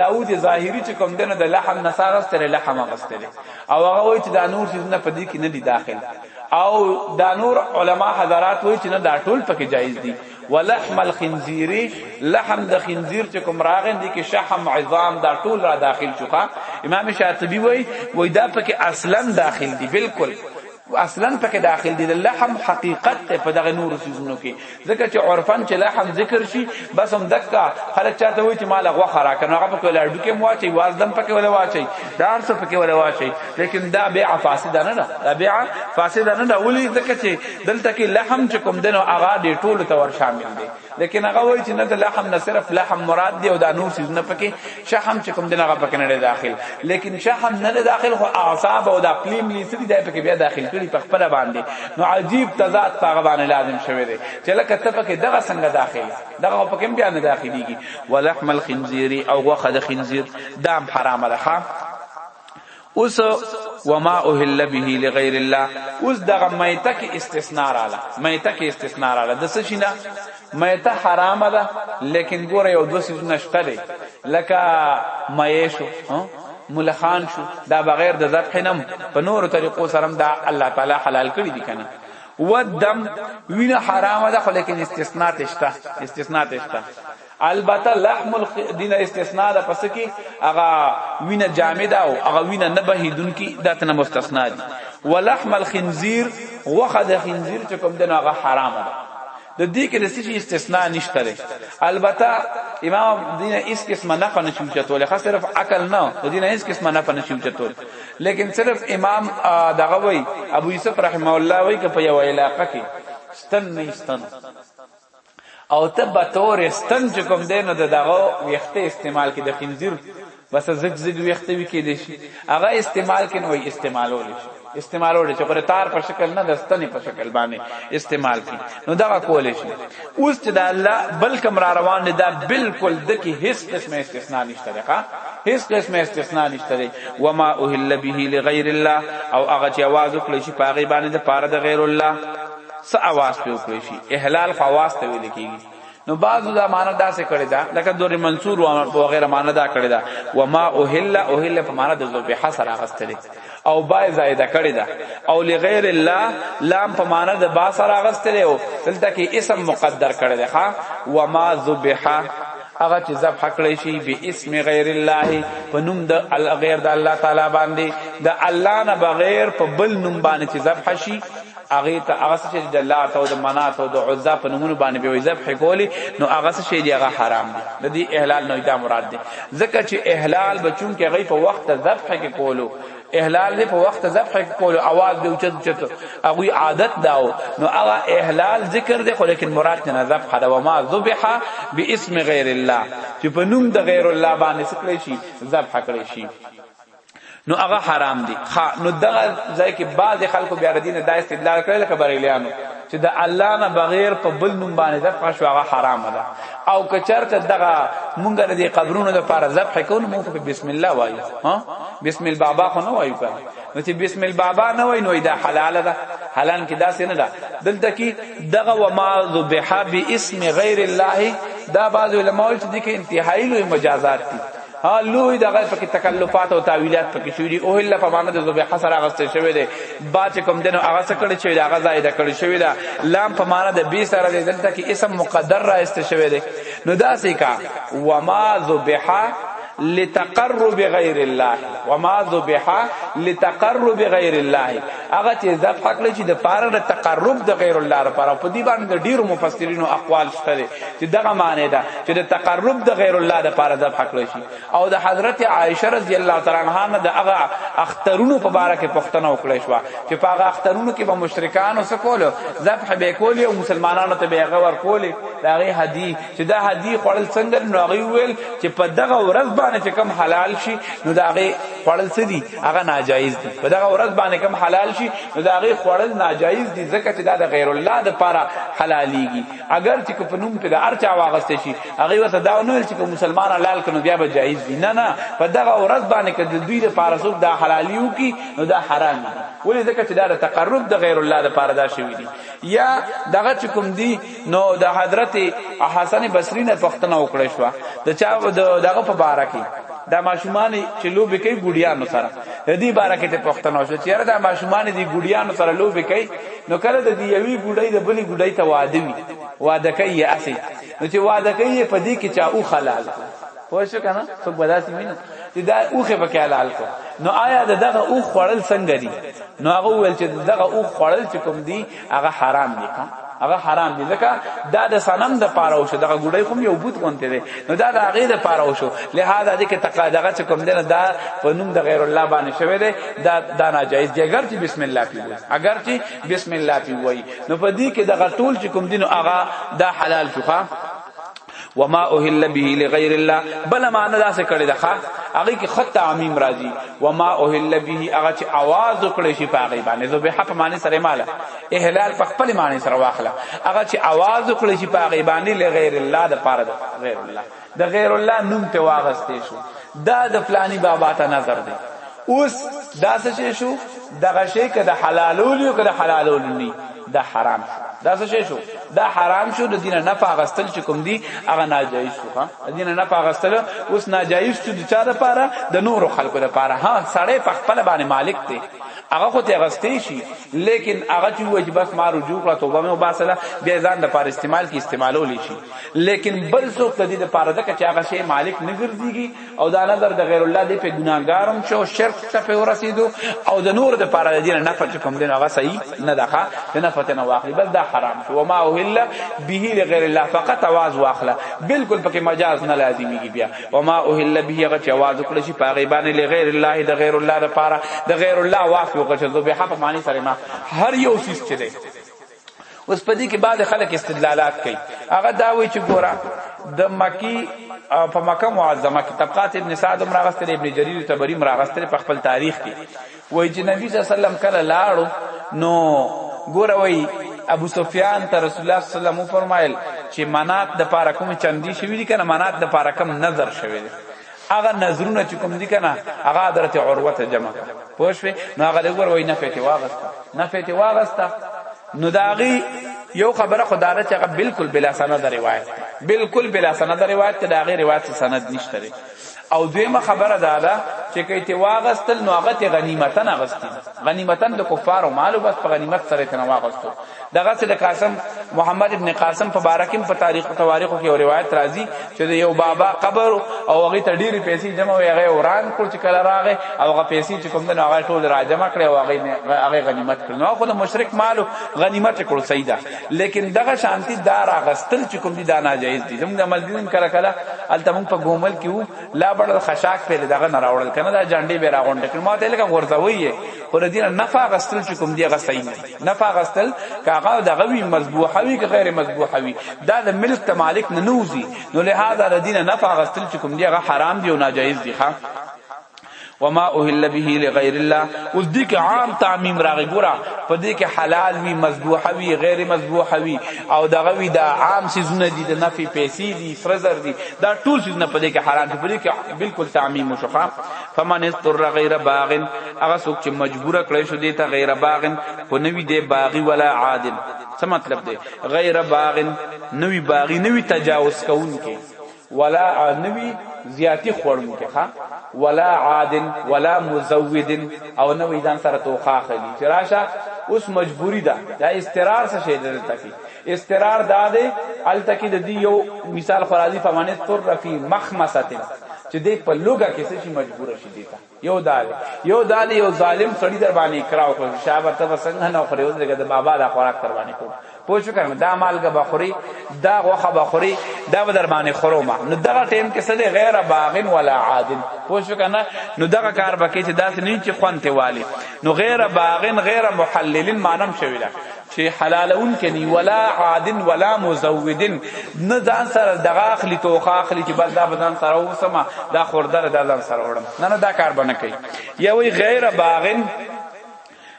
داوود ظاهری چې کوم دنو د لحم نساغس تر لحم غستل او هغه وایي چې دا نور سیزونه په دې کې نه دي داخل او دا نور علما حضرات وایي چې نه دا ټول پکې جایز دي ولحم الخنزيري لحم د خنزير چې کوم راغند دي کې شحم عظام دا ټول را داخل شوخه امام شاطبي وای وای دا پکې اصلا داخل دي بالکل اصلا پکې داخل دي لحم حقیقت ته په دغه نور سيزونو کې ځکه چې عرفن چې لحم ذکر شي بس هم دکا خلک چاته وای چې مال غوخه را کنه هغه پکې لړډو کې مواچي وازدم پکې ولا واچي دار څه پکې ولا واچي لیکن دا بيع فاسده نه ده دا بيع فاسده نه ده ولې ځکه چې دلته کې لحم چې کوم دنو هغه دی ټول ته ور شامل دی لیکن هغه وایي چې نه د لحم نه صرف لحم مراد دی او دا نور چیز نه پکې شحم چې کوم دنو هغه پکې نه داخل لیکن شحم نه داخل خو اعصاب او دا پلیم لیسي دی پکې بیا داخل کړي په خپل باندې نو عجیب تضاد په هغه باندې لازم شوی دی چې لکه ته پکې دغه څنګه داخل دغه پکې بیا نه داخليږي ولحم الخنزير او غوخه د خنزير دام حرام ده اوس وما اهل به لغیر الله اوس دغه میته کې استثناء رااله میته کې استثناء رااله د څه شي نه میته حرام ده لیکن ګوره یو دوه سيزونه شته دی لکه مې شو ملخان شو دا بغیر د ذبح نم په نور طریقو سره دا الله تعالی حلال کړی دی کنه ودم وینه حرام ده خو لیکن استثناء تشته استثناء تشته البته لحم الدین استثناء ده پس کی اغا وینه جامد او اغا وینه نه بهیدون کی داتنه مستثنا دي ولحم الخنزیر غوخه د خنزیر چې کوم دنه اغا حرام ده د دې کې د سچې استثناء نشته لري البته امام دین اس قسمه نه پنه چوچتول خاص صرف عقل نه د دین اس قسمه نه پنه چوچتول لیکن صرف امام دغه وای ابو یوسف رحمه الله وای ک په یو علاقه کې ستن نه ستن او ته به تور استن چې کوم دی نو د دغه ویخته استعمال کې د خنزیر بس زګ زګ ویخته وی کې دی شي هغه استعمال کې نو استعمالول شي استعمالول شي پر تار په شکل نه د ستنې په شکل باندې استعمال کی نو دا کول شي اوس چې د الله بلکم را روان دي دا بالکل د کې هیڅ قسمه استثناء نشته ښا هیڅ قسمه استثناء نشته و ما اوهل به لغیر الله او هغه چې आवाज وکړي شي پاغي باندې د پاره د غیر الله څه اواز په وکړي شي احلال خو اواز ته ویل کیږي نو بعضو دا معنا داسې کړی دا لکه دور منصور او امر په غیر معنا دا کړی دا و ما اوهل اوهل په معنا د ذبح حسر اغستلی او با زائده کړی دا او لغیر الله لام په معنا د با سره اغستلی او دلته کې اسم مقدر کړی دی ها و ما ذبح هغه چې ذبح کړی شي به اسم غیر الله په نوم د غیر د الله تعالی باندې د الله نه بغیر په بل نوم باندې چې ذبح شي هغه ته هغه څه چې د لات او د منات او د عزا په نومونو باندې به ذبح کولی نو هغه څه چې هغه حرام دي د دې احلال نه دا مراد دي ځکه چې احلال بچون کې غي په وخت ذبح کې کولو احلال دې په وخت ذبح کې کولو आवाज دې اوچت چت هغه عادت داو نو هغه احلال ذکر دې خو لیکن مراد نه ذبح دا و ما ذبح باسم غیر الله چې په نوم د غیر الله باندې سکلی شي ذبح کړی شي نو هغه حرام دي خا نو دغه ځای کې بعض خلکو بیا ردین دا استدلال کړی لکه بریلیانو چې د الله نه بغیر په بل نوم باندې ذبح شو هغه حرام ده او کچرته دغه مونږ د قبرونو لپاره ذبح کوو مونږ په بسم الله وایو ها بسم البابا خو نه وایو کنه نو چې بسم البابا نه وای نو دا حلال ده حلال کې دا څه نه ده دلته کې دغه و ما ذبح باسم غیر الله دا بعض علماء چې دغه انتهایی لوی مجازات دي ها لوی دغه پکې تکلفات او تعویلات پکې شوې دي او الا په معنی د ذبح حسر اغسته شوې دي با چې کوم دنو هغه څه کړی شوې دي هغه زائد کړی شوې ده لام په معنی د بي سره دي دلته کې اسم مقدر را است شوې دي نو دا سې کا وما ذبح لتقرب غیر الله وما ذبح لتقرب غیر الله هغه چې ذبح کړی چې د پاره د تقرب د غیر الله لپاره په دې باندې ډیرو مفسرینو اقوال شته چې دغه معنی ده چې د تقرب د غیر الله د پاره ذبح کړی شي او د حضرت عائشه رضی الله تعالی عنها نه د هغه اخترونو په باره کې پښتنه وکړی شو چې په هغه اخترونو کې به مشرکانو څه کول ذبح به کول او مسلمانانو ته به غور کول دا غي هدی چې دا هدی خړل څنګه نو غي ویل چې په دغه ورځ باندې چې کم حلال شي نو دا غي خړل څه دي هغه ناجایز دي په دغه ورځ باندې کم حلال شي نو دا غي خړل ناجایز دي ځکه چې دا د غیر الله د پاره حلاليږي اگر چې په نوم ته د ارچا واغسته شي هغه ورته دا نه ویل چې کوم مسلمان حلال کنو بیا به جایز دي نه نه په دغه ورځ باندې کده دوی د پارسوب د حلالیو کی نو دا حرام دي ولې ځکه چې دا د تقرب د غیر الله د پاره دا شوی دي یا دغه چې کوم دي نو د حضرت حسن بصری نه پښتنه وکړې شو د چا دغه په باره کې دا ماشومان چې لوبي کوي ګډیانو سره د دې باره کې ته پښتنه شو چې دا ماشومان دي ګډیانو سره لوبي کوي نو کله د دیوی ګډی د بلی ګډی ته واده وی واده کوي اسی نو چې واده کوي په دې کې چا او حلال پوه شو کنه څوک بداسي مينو چې دا اوخه په حلال کو نو آیا دغه او خړل څنګه دي نو هغه ول چې دغه او خړل چې کوم دي هغه حرام دي هغه حرام دي ځکه دا د صنم د پاره او شو دغه ګډي خو یو بوت غونته دي نو دا د هغه د پاره او شو لہذا دې کې تقاضا چې کوم دنه دا په نوم د غیر الله باندې شوی دی دا دا ناجایز دی اگر چې بسم الله پیږي اگر چې بسم الله پی وای نو په دې کې دغه ټول چې کوم دین هغه دا حلال شوخه وما اوهل به لغیر الله بل معنا دا څه کړی دغه هغه کې خط تعمیم راځي وما اوهل به هغه چې आवाज وکړي شي پاغي باندې زو به حق معنی سره مال احلال په خپل معنی سره واخله هغه چې आवाज وکړي شي پاغي باندې لغیر الله د پاره غیر الله د غیر الله نوم ته واغستې شو دا د فلانی بابا ته نظر دی اوس دا څه شو دغه شی که د حلالول یو که د حلالول نه دا حرام شو دا څه شو دا حرام شو د دینه نه پاغستل چې کوم دی هغه ناجایز شو ها د دینه نه پاغستل اوس ناجایز شو د چا لپاره د نور خلکو لپاره ها سړی په خپل باندې مالک دی هغه خو ته غستې شي لیکن هغه چې وجبس ما رجوع کړه توبه مې وباسله بیا ځان د پاره استعمال کې استعمالول شي لیکن بل څوک د دې لپاره ځکه چې هغه شی مالک نه ګرځيږي او دا نظر د غیر الله دی په ګناګارم شو شرک ته په ورسېدو او د نور د لپاره د دین نه فت کوم دین هغه صحیح نه دغه د نه فت نه واخلي بس دا حرام شو ما اوهل به لغیر الله فقط आवाज واخله بالکل پکې مجاز نه لازميږي بیا وما اوهل به هغه چې आवाज وکړي چې پاغي باندې لغیر الله د غیر الله لپاره د غیر الله واخلو که چې ذبیحه په معنی سره ما هر یو سیس چي اوس په دې کې بعد خلک استدلالات کوي هغه دا وایي چې ګوره د مکی په مکه معظمه کې طبقات ابن سعد عمر غستر ابن جرير تبری عمر غستر په خپل تاریخ کې وایي چې نبی صلی الله علیه وسلم کله لاړو نو ګوره وایي ابو سفیان ته رسول الله صلی الله علیه وسلم فرمایل چې منات د پاره کوم چندي شوی دي کنه منات د پاره کوم نظر شوی دي هغه نظرونه چې کوم دي کنه هغه حضرت عروه ته جمع پوه شو نو هغه لګور وای نه فیته واغستا نه فیته واغستا نو داغي یو خبره خدای چې هغه بالکل بلا سند روایت بالکل بلا سند روایت دا غیر روایت سند نشته او دویمه خبره دا ده چې کای ته واغستل نو هغه ته غنیمتن اغستی غنیمتن د کفارو مالو بس په غنیمت سره کنه واغستو دغه څه د قاسم محمد ابن قاسم په باره کې په تاریخ تواریخ کې یو روایت راځي چې د یو بابا قبر او هغه ته ډېری پیسې جمع وي هغه وران کړ چې کله راغې او هغه پیسې چې کوم د هغه ټول را جمع کړي او هغه هغه غنیمت کړ نو خو د مشرک مالو غنیمت کړو سیدا لیکن دغه شانتی دار اغستل چې کوم دي دا ناجایز دي زموږ د ملګرین کله کله التمون په ګومل کې وو لا بڑل خشاک په دغه نه راوړل کنه دا جانډي به راغونډ کړ ماته لکه ورځوي خو دې نه نفع غستل چې کوم دي غسین نه فغستل کاغه دغه وی مذبوحه وی که غیر مذبوحه وی دا د ملک ته مالک نه نوزی نو لهدا د دین نه فغستل چې کوم دی هغه حرام دی او ناجایز دی ښا وما اهل به لغیر الله اوس دې کې عام تعمیم راغی ګورا په دې کې حلال وی مذبوحه وی غیر مذبوحه وی او دغه وی دا عام سيزونه دي د نفي پیسې دي فرزر دي دا ټول سيزونه په دې کې حرام دي په دې کې بالکل تعمیم مشخص فمن استر غیر باغ هغه څوک چې مجبور کړی شو دیته غیر باغن خو نوی دی باغی ولا عادن څه مطلب دی غیر باغن نوی باغی نوی تجاوز کوونکی ولا نوی زیاتی خورونکی ښا ولا عادن ولا مزودن او نوی ځان سره توخا خلی چې راشه اوس مجبوری ده دا استقرار څه شی ده تکي استقرار دا ده التکی د دی یو مثال خرازی فمانه تر فی مخمسه چې دې په لوګه کې څه مجبور شي دیتا یو دا دی یو دا دی یو ظالم سړی در باندې اقرا وکړ شابه ته وسنګ نه خوري اوس دغه د بابا د خوراک تر باندې کو پوه شو کنه دا مالګه بخوري دا غوخه بخوري دا به در باندې خورو ما نو دغه ټیم کې سده غیر باغن ولا عادن پوه شو کنه نو دغه کار بکې چې داسې نه چې خوانته والی نو غیر باغن غیر محللین مانم شوی دا چې حلالون کني ولا عادن ولا مزودن نه ځان سره دغه اخلي توخه اخلي چې بس دا بدن سره وسما دا خوردل دا ځان سره وړم نه نه دا کار بنه کوي یا وی غیر باغن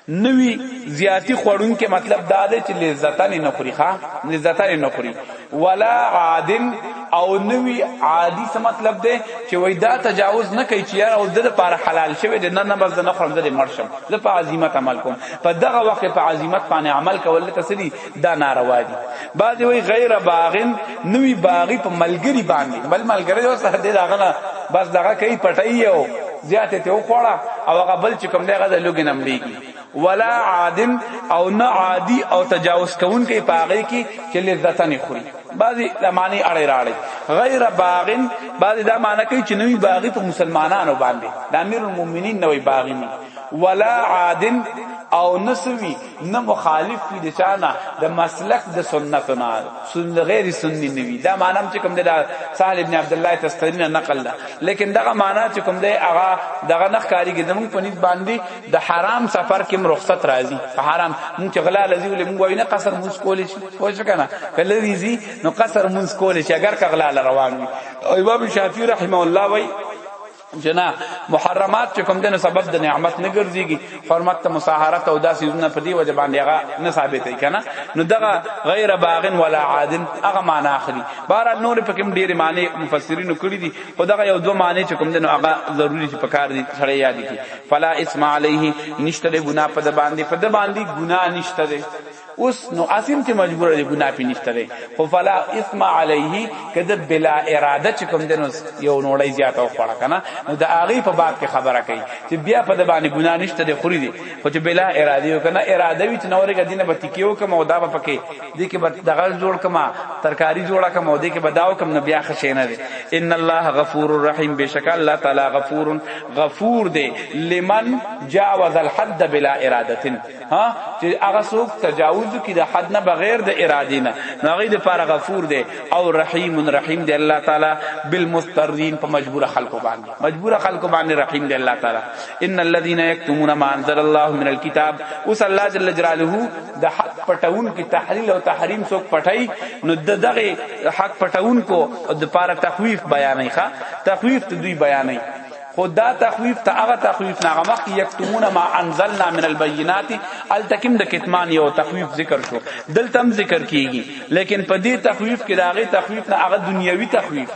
نوی زیاتی خورون کې مطلب دا دی چې لذتان نه خوري ښا لذتان نه خوري ولا عاد او نوی عادی څه مطلب دی چې وای دا تجاوز نه کوي چې یاره اوس د لپاره حلال شوی دی نه نه بس نه خورم زه مرشم زه په عظمت عمل کوم په دغه وخت په عظمت باندې عمل کول ته سړي دا ناروا دي بعض وای غیر باغن نوی باغی په ملګری باندې بل ملګری اوس هدي داغه نه بس دغه کوي پټایو زیاته ته وخوړه او هغه بل چې کوم دی هغه د لوګینم لیږي ولا عادن او نه عادی او تجاوز کون کې پاغه کې چې لذتن خوري بعضی لمانی اړې راړې غیر باغن بعضی دا معنی کوي چې نوی باغی په مسلمانانو باندې د امیر المؤمنین نوی باغی نه ولا عادن او نسوی نه مخالف وي د چانه د مسلک د سنت نه سن غیر سنی نوي دا معنی چې کوم د سهل ابن عبد الله تستری نه نقل ده لیکن دغه معنی چې کوم دی هغه دغه نخ کاری کې زمون په نسبت باندې د حرام سفر کې رخصت راځي په حرام مونږ چې غلا لذي ولې مونږ وینه قصر مونږ کول شي خو څه کنه کله ریزي نو قصر مونږ کول شي اگر که غلا روان وي او امام شافعي رحمه الله وایي جنا محرمات چې کوم دنه سبب د نعمت نه ګرځيږي حرمت ته مساهرت او داسې زونه په دی وجه باندې هغه نه ثابتې کنه نو دغه غیر باغن ولا عادن هغه معنا اخلي بهر نور په کوم ډیر معنی مفسرین کړی دي خو دغه یو دوه معنی چې کوم دنه هغه ضروری چې پکار دي سره یاد کی فلا اسم علیه نشته د ګنا په د باندې په د باندې ګنا نشته ده اوس نو اسیم چې مجبور دی ګنا پی نشته ده خو فلا اسم علیه کده بلا اراده چې کوم دنو یو نوړی زیات او خړه کنه نو د اغه په باب کې خبره کوي چې بیا په د باندې ګنا نشته ده خوري دي خو چې بلا اراده یو کنه اراده وی چې نورې غدینه به تکیو کوم او دا به پکې دې کې به دغه جوړ کما ترکاری جوړه کما دې کې بداو کم نه بیا خشه نه دي ان الله غفور الرحیم بشک الله تعالی غفور غفور دی لمن جاوز الحد بلا اراده ها چې هغه څوک تجاوز کوي د حد نه بغیر د ارادې نه نو هغه د پاره غفور دی او رحیم رحیم دی الله تعالی بالمسترین په مجبور خلکو باندې مجبور خلکو باندې رحیم دی الله تعالی ان الذين يكتمون ما انزل الله من الكتاب وصلى جل جلاله د حق پټون کې تحلیل او تحریم څوک پټای نو د دغه حق پټون کو د پاره تخویف بیانې ښا تخویف ته دوی بیانې خدا تخویف ته هغه تخویف نه غمخ یکتمون ما انزلنا من البینات التکم د کتمان یو تخویف ذکر شو دلته هم ذکر کیږي لیکن په دې تخویف کې داغه تخویف نه هغه دنیوي تخویف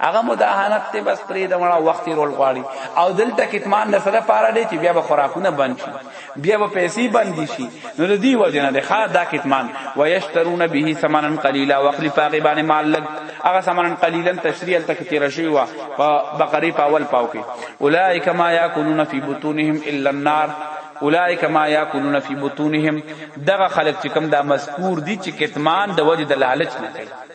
هغه مداهنت ته بس پرې د مړه وخت رول غواړي او دلته کتمان د سره پاره دی چې بیا به خوراکونه بند شي بیا به پیسې بند شي نو د دې وجه نه د ښا دا کتمان ويشترون به ثمنن قليلا وقل پاغي باندې مال لګ هغه ثمنن قليلا تشریع تک تیر شي وا په بقری پاول پاو کې اولائک ما یاکلون فی بطونهم الا النار اولائک ما یاکلون فی بطونهم دغه خلق چې کوم دا مذکور دي چې کتمان د وجه د لالچ نه کوي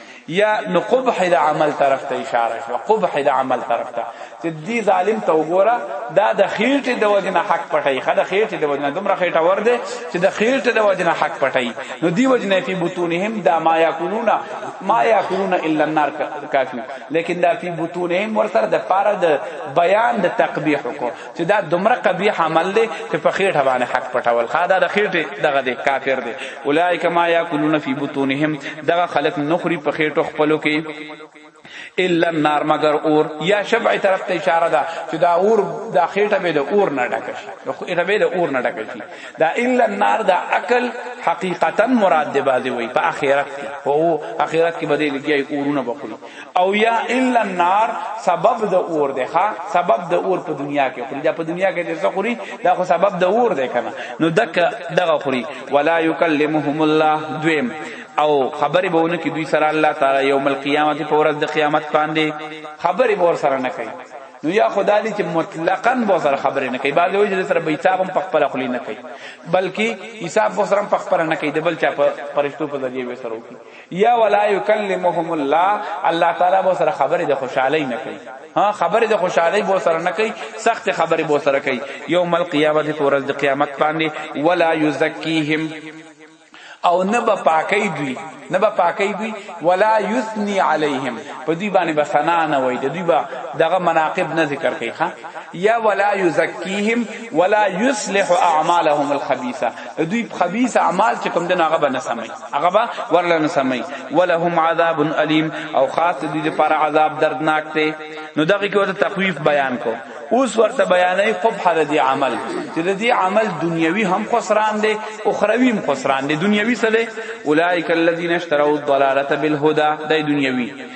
یا نو قبح د عمل طرف ته اشاره شو قبح د عمل طرف ته چې دی ظالم ته وګوره دا د خېټې د وجنه حق پټي خدا خېټې د وجنه دومره خېټه ور دي چې د خېټې د وجنه حق پټي نو دی وجنه فی بطونهم دا ما یاکلون ما یاکلون الا النار کافی لیکن دا فی بطونهم ور سره د پاره د بیان د تقبیح کو چې دا دومره قبیح عمل دی چې په خېټه باندې حق پټول خا دا د خېټه دغه دی کافر دی اولایک ما یاکلون فی بطونهم دغه خلق نخری په خېټو خپلو کې الا النار مگر اور یا شبع طرف ته اشاره ده چې دا اور دا خېټه به د اور نه ډکه شي نو خېټه به د اور نه ډکه شي دا الا النار دا عقل حقیقتا مراد دی بازی وای په اخرت کې او اخرت کې بدلږي اورونه بخوري او یا الا النار سبب د اور دی ښا سبب د اور په دنیا کې خوري دا په دنیا کې چې څه خوري دا خو سبب د اور دی کنه نو دک دغه خوري ولا یکلمهم الله دویم او خبرې به ونه کې دوی سره الله تعالی یوم القیامت په ورځ د قیامت باندې خبرې به ور سره نه کوي نو یا خدا دې چې مطلقاً به سره خبرې نه کوي بعضی وجه سره به حساب هم په خپل خلی نه کوي بلکې حساب به سره په خپل نه کوي د بل چا په پرشتو په ذریعه به سره کوي یا ولا یکلمهم الله الله تعالی به سره خبره د خوشحالي نه کوي ها خبره د خوشحالي به سره نه کوي سخت خبره به سره کوي یوم القیامت پر ورځ د قیامت باندې ولا یزکیهم او نه به پاکی دوی نه به پاکی دوی ولا یثنی علیهم په دوی باندې به ثنا نه وای د دوی به دغه مناقب نه ذکر کوي ها یا ولا یزکیهم ولا یصلح اعمالهم الخبیثه د دوی خبيث اعمال چې کوم دین هغه به نه سمي هغه به ورله نه سمي ولهم عذاب الیم او خاص د دې لپاره عذاب دردناک دی نو دغه کې ورته تخویف بیان کو اوس ورته بیانې قبح د دې عمل چې د دې عمل دنیوي هم خسران دی او اخروی هم خسران دی دنیوي څه دی اولایک الذین اشتروا الضلاله بالهدى د دنیوي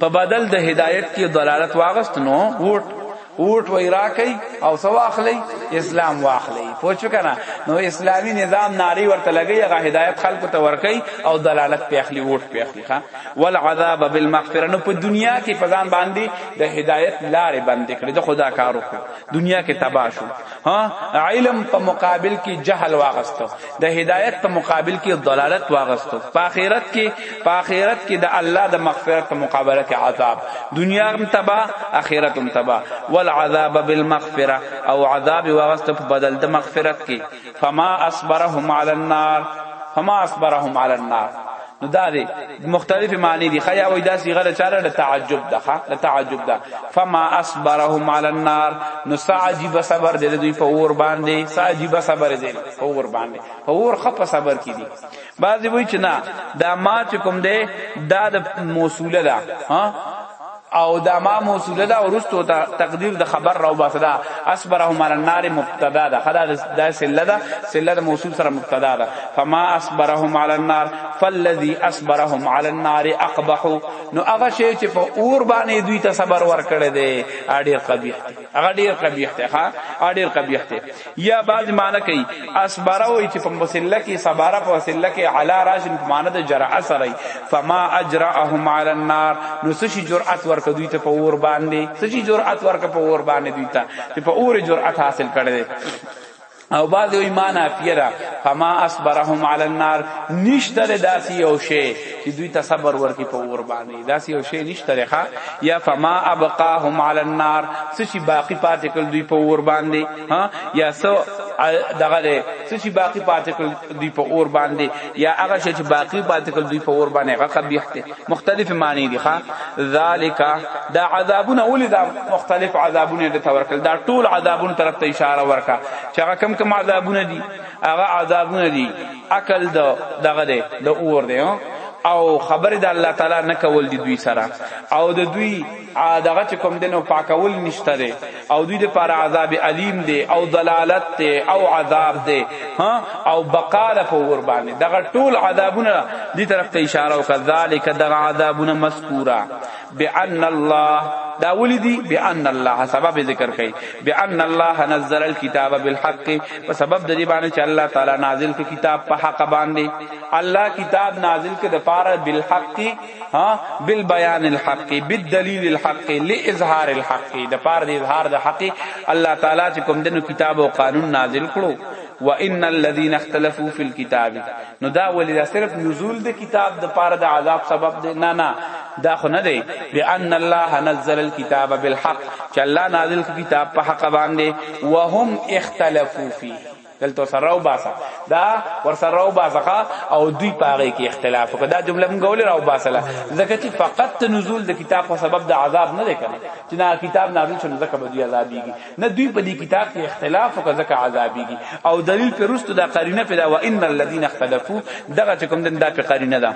په بدل د هدایت کې دلالت واغست نو ووټ ووټ وای راکې او سو اخلي اسلام واخلي پوښ کنه نو اسلامی نظام ناری ورته لګي هغه هدایت خلکو ته ورکي او دلالت په اخلي ووټ په اخلي ها والعذاب بالمغفره نو په دنیا کې فزان باندې د هدایت لارې بندې کړې د خدا کارو دنیا کې تبا شو ها علم په مقابل کې جهل واغستو د هدایت په مقابل کې ضلالت واغستو په آخرت کې په آخرت کې د الله د مغفرت په مقابله کې عذاب دنیا هم تبا آخرت هم تبا والعذاب بالمغفره او عذاب واغستو په بدل د مغفرت کې فما اصبرهم علی النار فما اصبرهم علی النار نو دا دی مختلف معنی دي خیا وای دا صيغه له چاره د تعجب ده ښه د تعجب ده فما اصبرهم علی النار نو سعجب صبر دې دوی په اور باندې سعجب صبر دې په اور باندې په اور خپ صبر کی دي بعضی وای چې نه دا ما چې کوم ده دا د موصوله ده ها او دا ما موصوله دا ورستو ته تقدیر د خبر راو باسدا اصبرهم علی النار مبتدا ده خدا دا سله ده سله ده موصول سره مبتدا ده فما اصبرهم علی النار فالذی اصبرهم علی النار اقبح نو هغه شی چې په اور باندې دوی ته صبر ورکړی دی اړیر قبیح هغه ډیر قبیح ته ها هغه ډیر قبیح ته یا بعض معنی کوي اسبره وي چې په مسله کې صبره په مسله کې علا راشن په معنی د جرأه سره فما اجرأهم علی النار نو سشي جرأت ورک دوی ته په اور باندې سشي جرأت ورک په اور باندې دوی ته چې په اور جرأت حاصل کړي او بعض وی ما نافیه ده فما اصبرهم علی النار نشتره داسی یو شی چې دوی ته صبر ورکی په اور باندې داسی یو شی نشتره ښا یا فما ابقاهم علی النار څه چې باقی پاتې کړ دوی په اور باندې ها یا سو دغه دی څه چې باقی پاتې کړ دوی په اور باندې یا هغه شی چې باقی پاتې کړ دوی په اور باندې هغه قبیح دی مختلف معنی دي ښا ذالک دا عذابونه ولې دا مختلف عذابونه د تورکل دا ټول عذابون طرف ته اشاره ورکا چې هغه کم کم عذابونه دي هغه عذابونه دي عقل دا دغه دی د اور دی او خبر د الله تعالی نه کول دي دوی سره او د دوی دغه چې کوم دنو پاکول نشته دی او دوی لپاره عذاب الیم دی او ضلالت دی او عذاب دی ها او بقاله په ور باندې دغه ټول عذابونه دې طرف ته اشاره وکړه ذالک دغه عذابونه مذکورا بان الله دا ولی دی بان الله سبب ذکر کئ بان الله نزل الكتاب بالحق په سبب د دې باندې چې الله تعالی نازل کړي کتاب په حق باندې الله کتاب نازل کړي د پاره بالحق ها بالبيان الحق بالدليل الحق لاظهار الحق د پاره د اظهار د حق الله تعالی چې کوم دنو کتاب او قانون نازل کړو وان الذين اختلفوا في الكتاب نو دا ولې دا صرف نزول د کتاب د پاره د عذاب سبب دی نه نه دا خو نه دی بان الله نزل الكتاب بالحق چې الله نازل کتاب په حق باندې وهم اختلفوا فيه دلته سره راو باسه دا ور سره راو باسه او دوی پاره کې اختلاف وکړه دا جمله موږ ولې راو باسله ځکه چې فقط نزول د کتاب په سبب د عذاب نه لیکنه چې نه کتاب نازل شون ځکه به دوی عذابېږي نه دوی په دې کتاب کې اختلاف وکړه ځکه عذابېږي او دلیل پر رستو دا قرینه پیدا و ان الذين اختلفوا دغه کوم دن دا په قرینه ده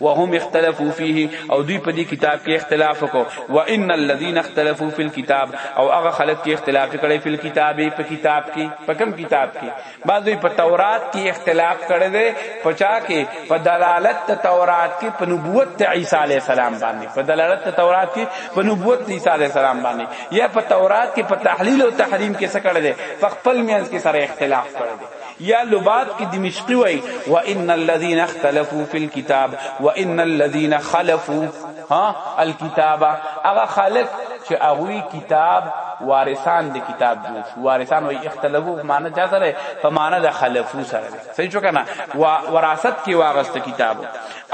وهم اختلافو فيه او دوی په دې کتاب کې اختلاف وکړو وان الذين اختلافو في الكتاب او هغه خلک چې اختلاف کړي په کتاب په کتاب کې په کوم کتاب کې بعضی په تورات کې اختلاف کړي دي په چا کې په دلالت تورات کې په نبوت عيسى عليه السلام باندې په دلالت تورات کې په نبوت عيسى عليه السلام باندې یا په تورات کې په تحلیل او تحریم کې څه کړي دي په خپل میانس کې سره اختلاف کړي یا لباب کی دمشقی وای و ان الذين اختلفوا في الكتاب و ان الذين خلفوا ها الكتاب اغه خلق چې اغوی کتاب وارثان د کتاب جوړ شو وارثان وای اختلافو معنی چا سره په معنی د خلفو سره صحیح شو کنه وراثت کې واغسته کتاب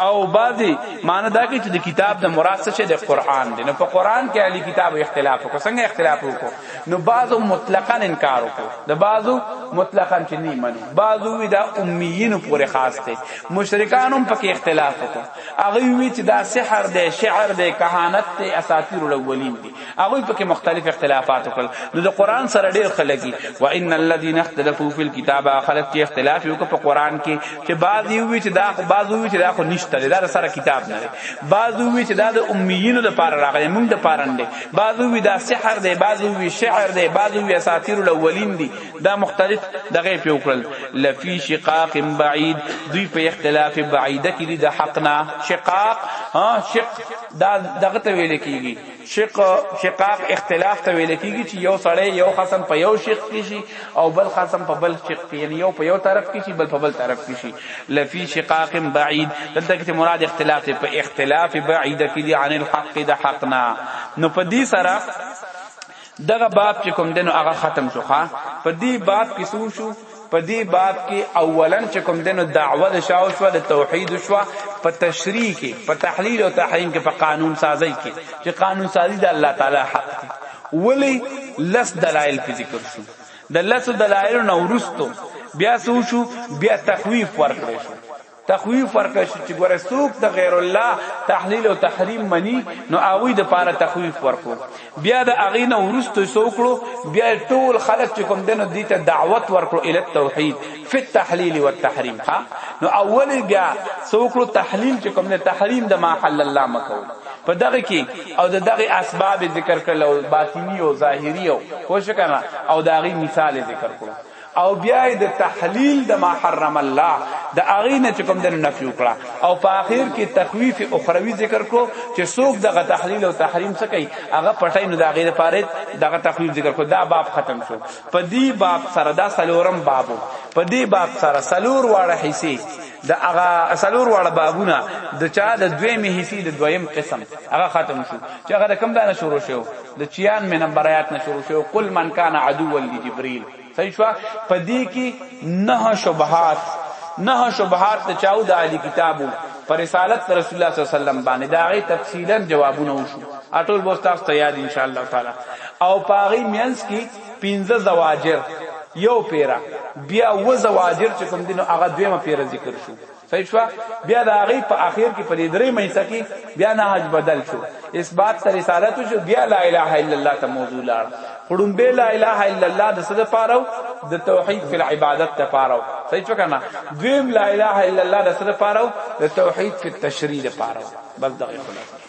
او بعضی معنی دا کې چې د کتاب د مراد څه د قران دی نو په قران کې علی کتاب اختلاف وکړ څنګه اختلاف وکړ نو بعضو مطلقاً انکار وکړو د بعضو مطلقاً چې نه منو بعضو وی دا امیین پورې خاص دي مشرکان هم پکې اختلاف وکړو هغه وی چې دا سحر دی شعر دی کهانت دی اساطیر الاولین دي هغه پکې مختلف اختلافات وکړل نو د قران سره ډیر خلګي و ان الذين اختلفوا في الكتاب خلق کې اختلاف یو په قران کې چې بعضی وی چې دا بعضو وی چې دا خو نشته دا سره کتاب نه بعضو وی چې دا د امیین لپاره راغلی موږ د پاره بعضو وی دا سحر دی بعضو وی شعر دی بعضو وی اساطیر الاولین دی دا مختلف دغه په وکړل لفی شقاق بعید دوی په اختلاف بعیده کې دي د حق نه شقاق ها شق دا دغه ته ویل کیږي شق شقاق اختلاف ته ویل کیږي چې یو سړی یو خصم په یو شق کې شي او بل خصم په بل شق کې یعنی یو په یو طرف کې شي بل په بل طرف کې شي لفی شقاق بعید دلته کې مراد اختلاف دی په اختلاف بعید کې دی عن الحق د حقنا نو په دې سره دغه باب چې کوم دنو هغه ختم شو ښا په دې باب کې سو شو په دې باب کې اولا چې کوم دنو دعوه د شاو شو د توحید شو په تشریح کې په تحلیل او تحریم کې په قانون سازی کې چې قانون سازی د الله تعالی حق دی ولی لس دلایل په ذکر شو د لسو دلایلو نه ورستو بیا سو شو بیا تخویف ورکړی شو تخویف ورکړی شو چې ګوره څوک د غیر الله تحلیل او تحریم منی نو هغه د پاره تخویف ورکو بیا د هغه نه ورستو سو کړو بیا ټول خلک چې کوم دنو دیته دعوت ورکړو ال توحید فی التحلیل والتحریم ها نو اول بیا سوکړو تحلیل چې کوم نه تحریم د ما حل الله مکو په دغه کې او د دغه اسباب ذکر کړل او باطینی او ظاهری او کوش کنا او دغه مثال ذکر کړل او بیا د تحلیل د ما حرم الله د اغه نه کوم د نفی وکړه او په اخر کې تخویف اخروی ذکر کو چې سوک دغه تحلیل او تحریم څه کوي هغه پټای نو دغه لپاره دغه تخویف ذکر کو دا باب ختم شو په دې باب سره دا سلورم بابو په دې باب سره سلور واړه حصے د هغه سلور واړه بابونه د چا د دویمه حصے د دویم قسم هغه ختم شو چې هغه د کوم دانه شروع شو د 96 نمبر آیات نه شروع شو قل من کان عدو لجبريل صحیح شو په دې کې نه شبهات نه شبهات چاو د علی کتابو په رسالت د رسول الله صلی الله علیه وسلم باندې دا غي تفصیلا جوابونه وشو اټول به تاسو ته یاد ان شاء الله تعالی او پاغي مینس کی پنځه زواجر یو پیرا بیا و زواجر چې کوم دینو هغه دویمه پیرا ذکر شو صحیح شو بیا دا غي په اخر کې په دې درې مېسه کې بیا نه حج بدل شو اثبات رسالت شو بیا لا اله الا الله ته موضوع لاړ خړم به لا اله الا الله د صد پاره د توحید فی العبادت ته پاره صحیح څه کنه دویم لا اله الا الله د صد پاره د توحید فی التشریع پاره بس دغه خلاص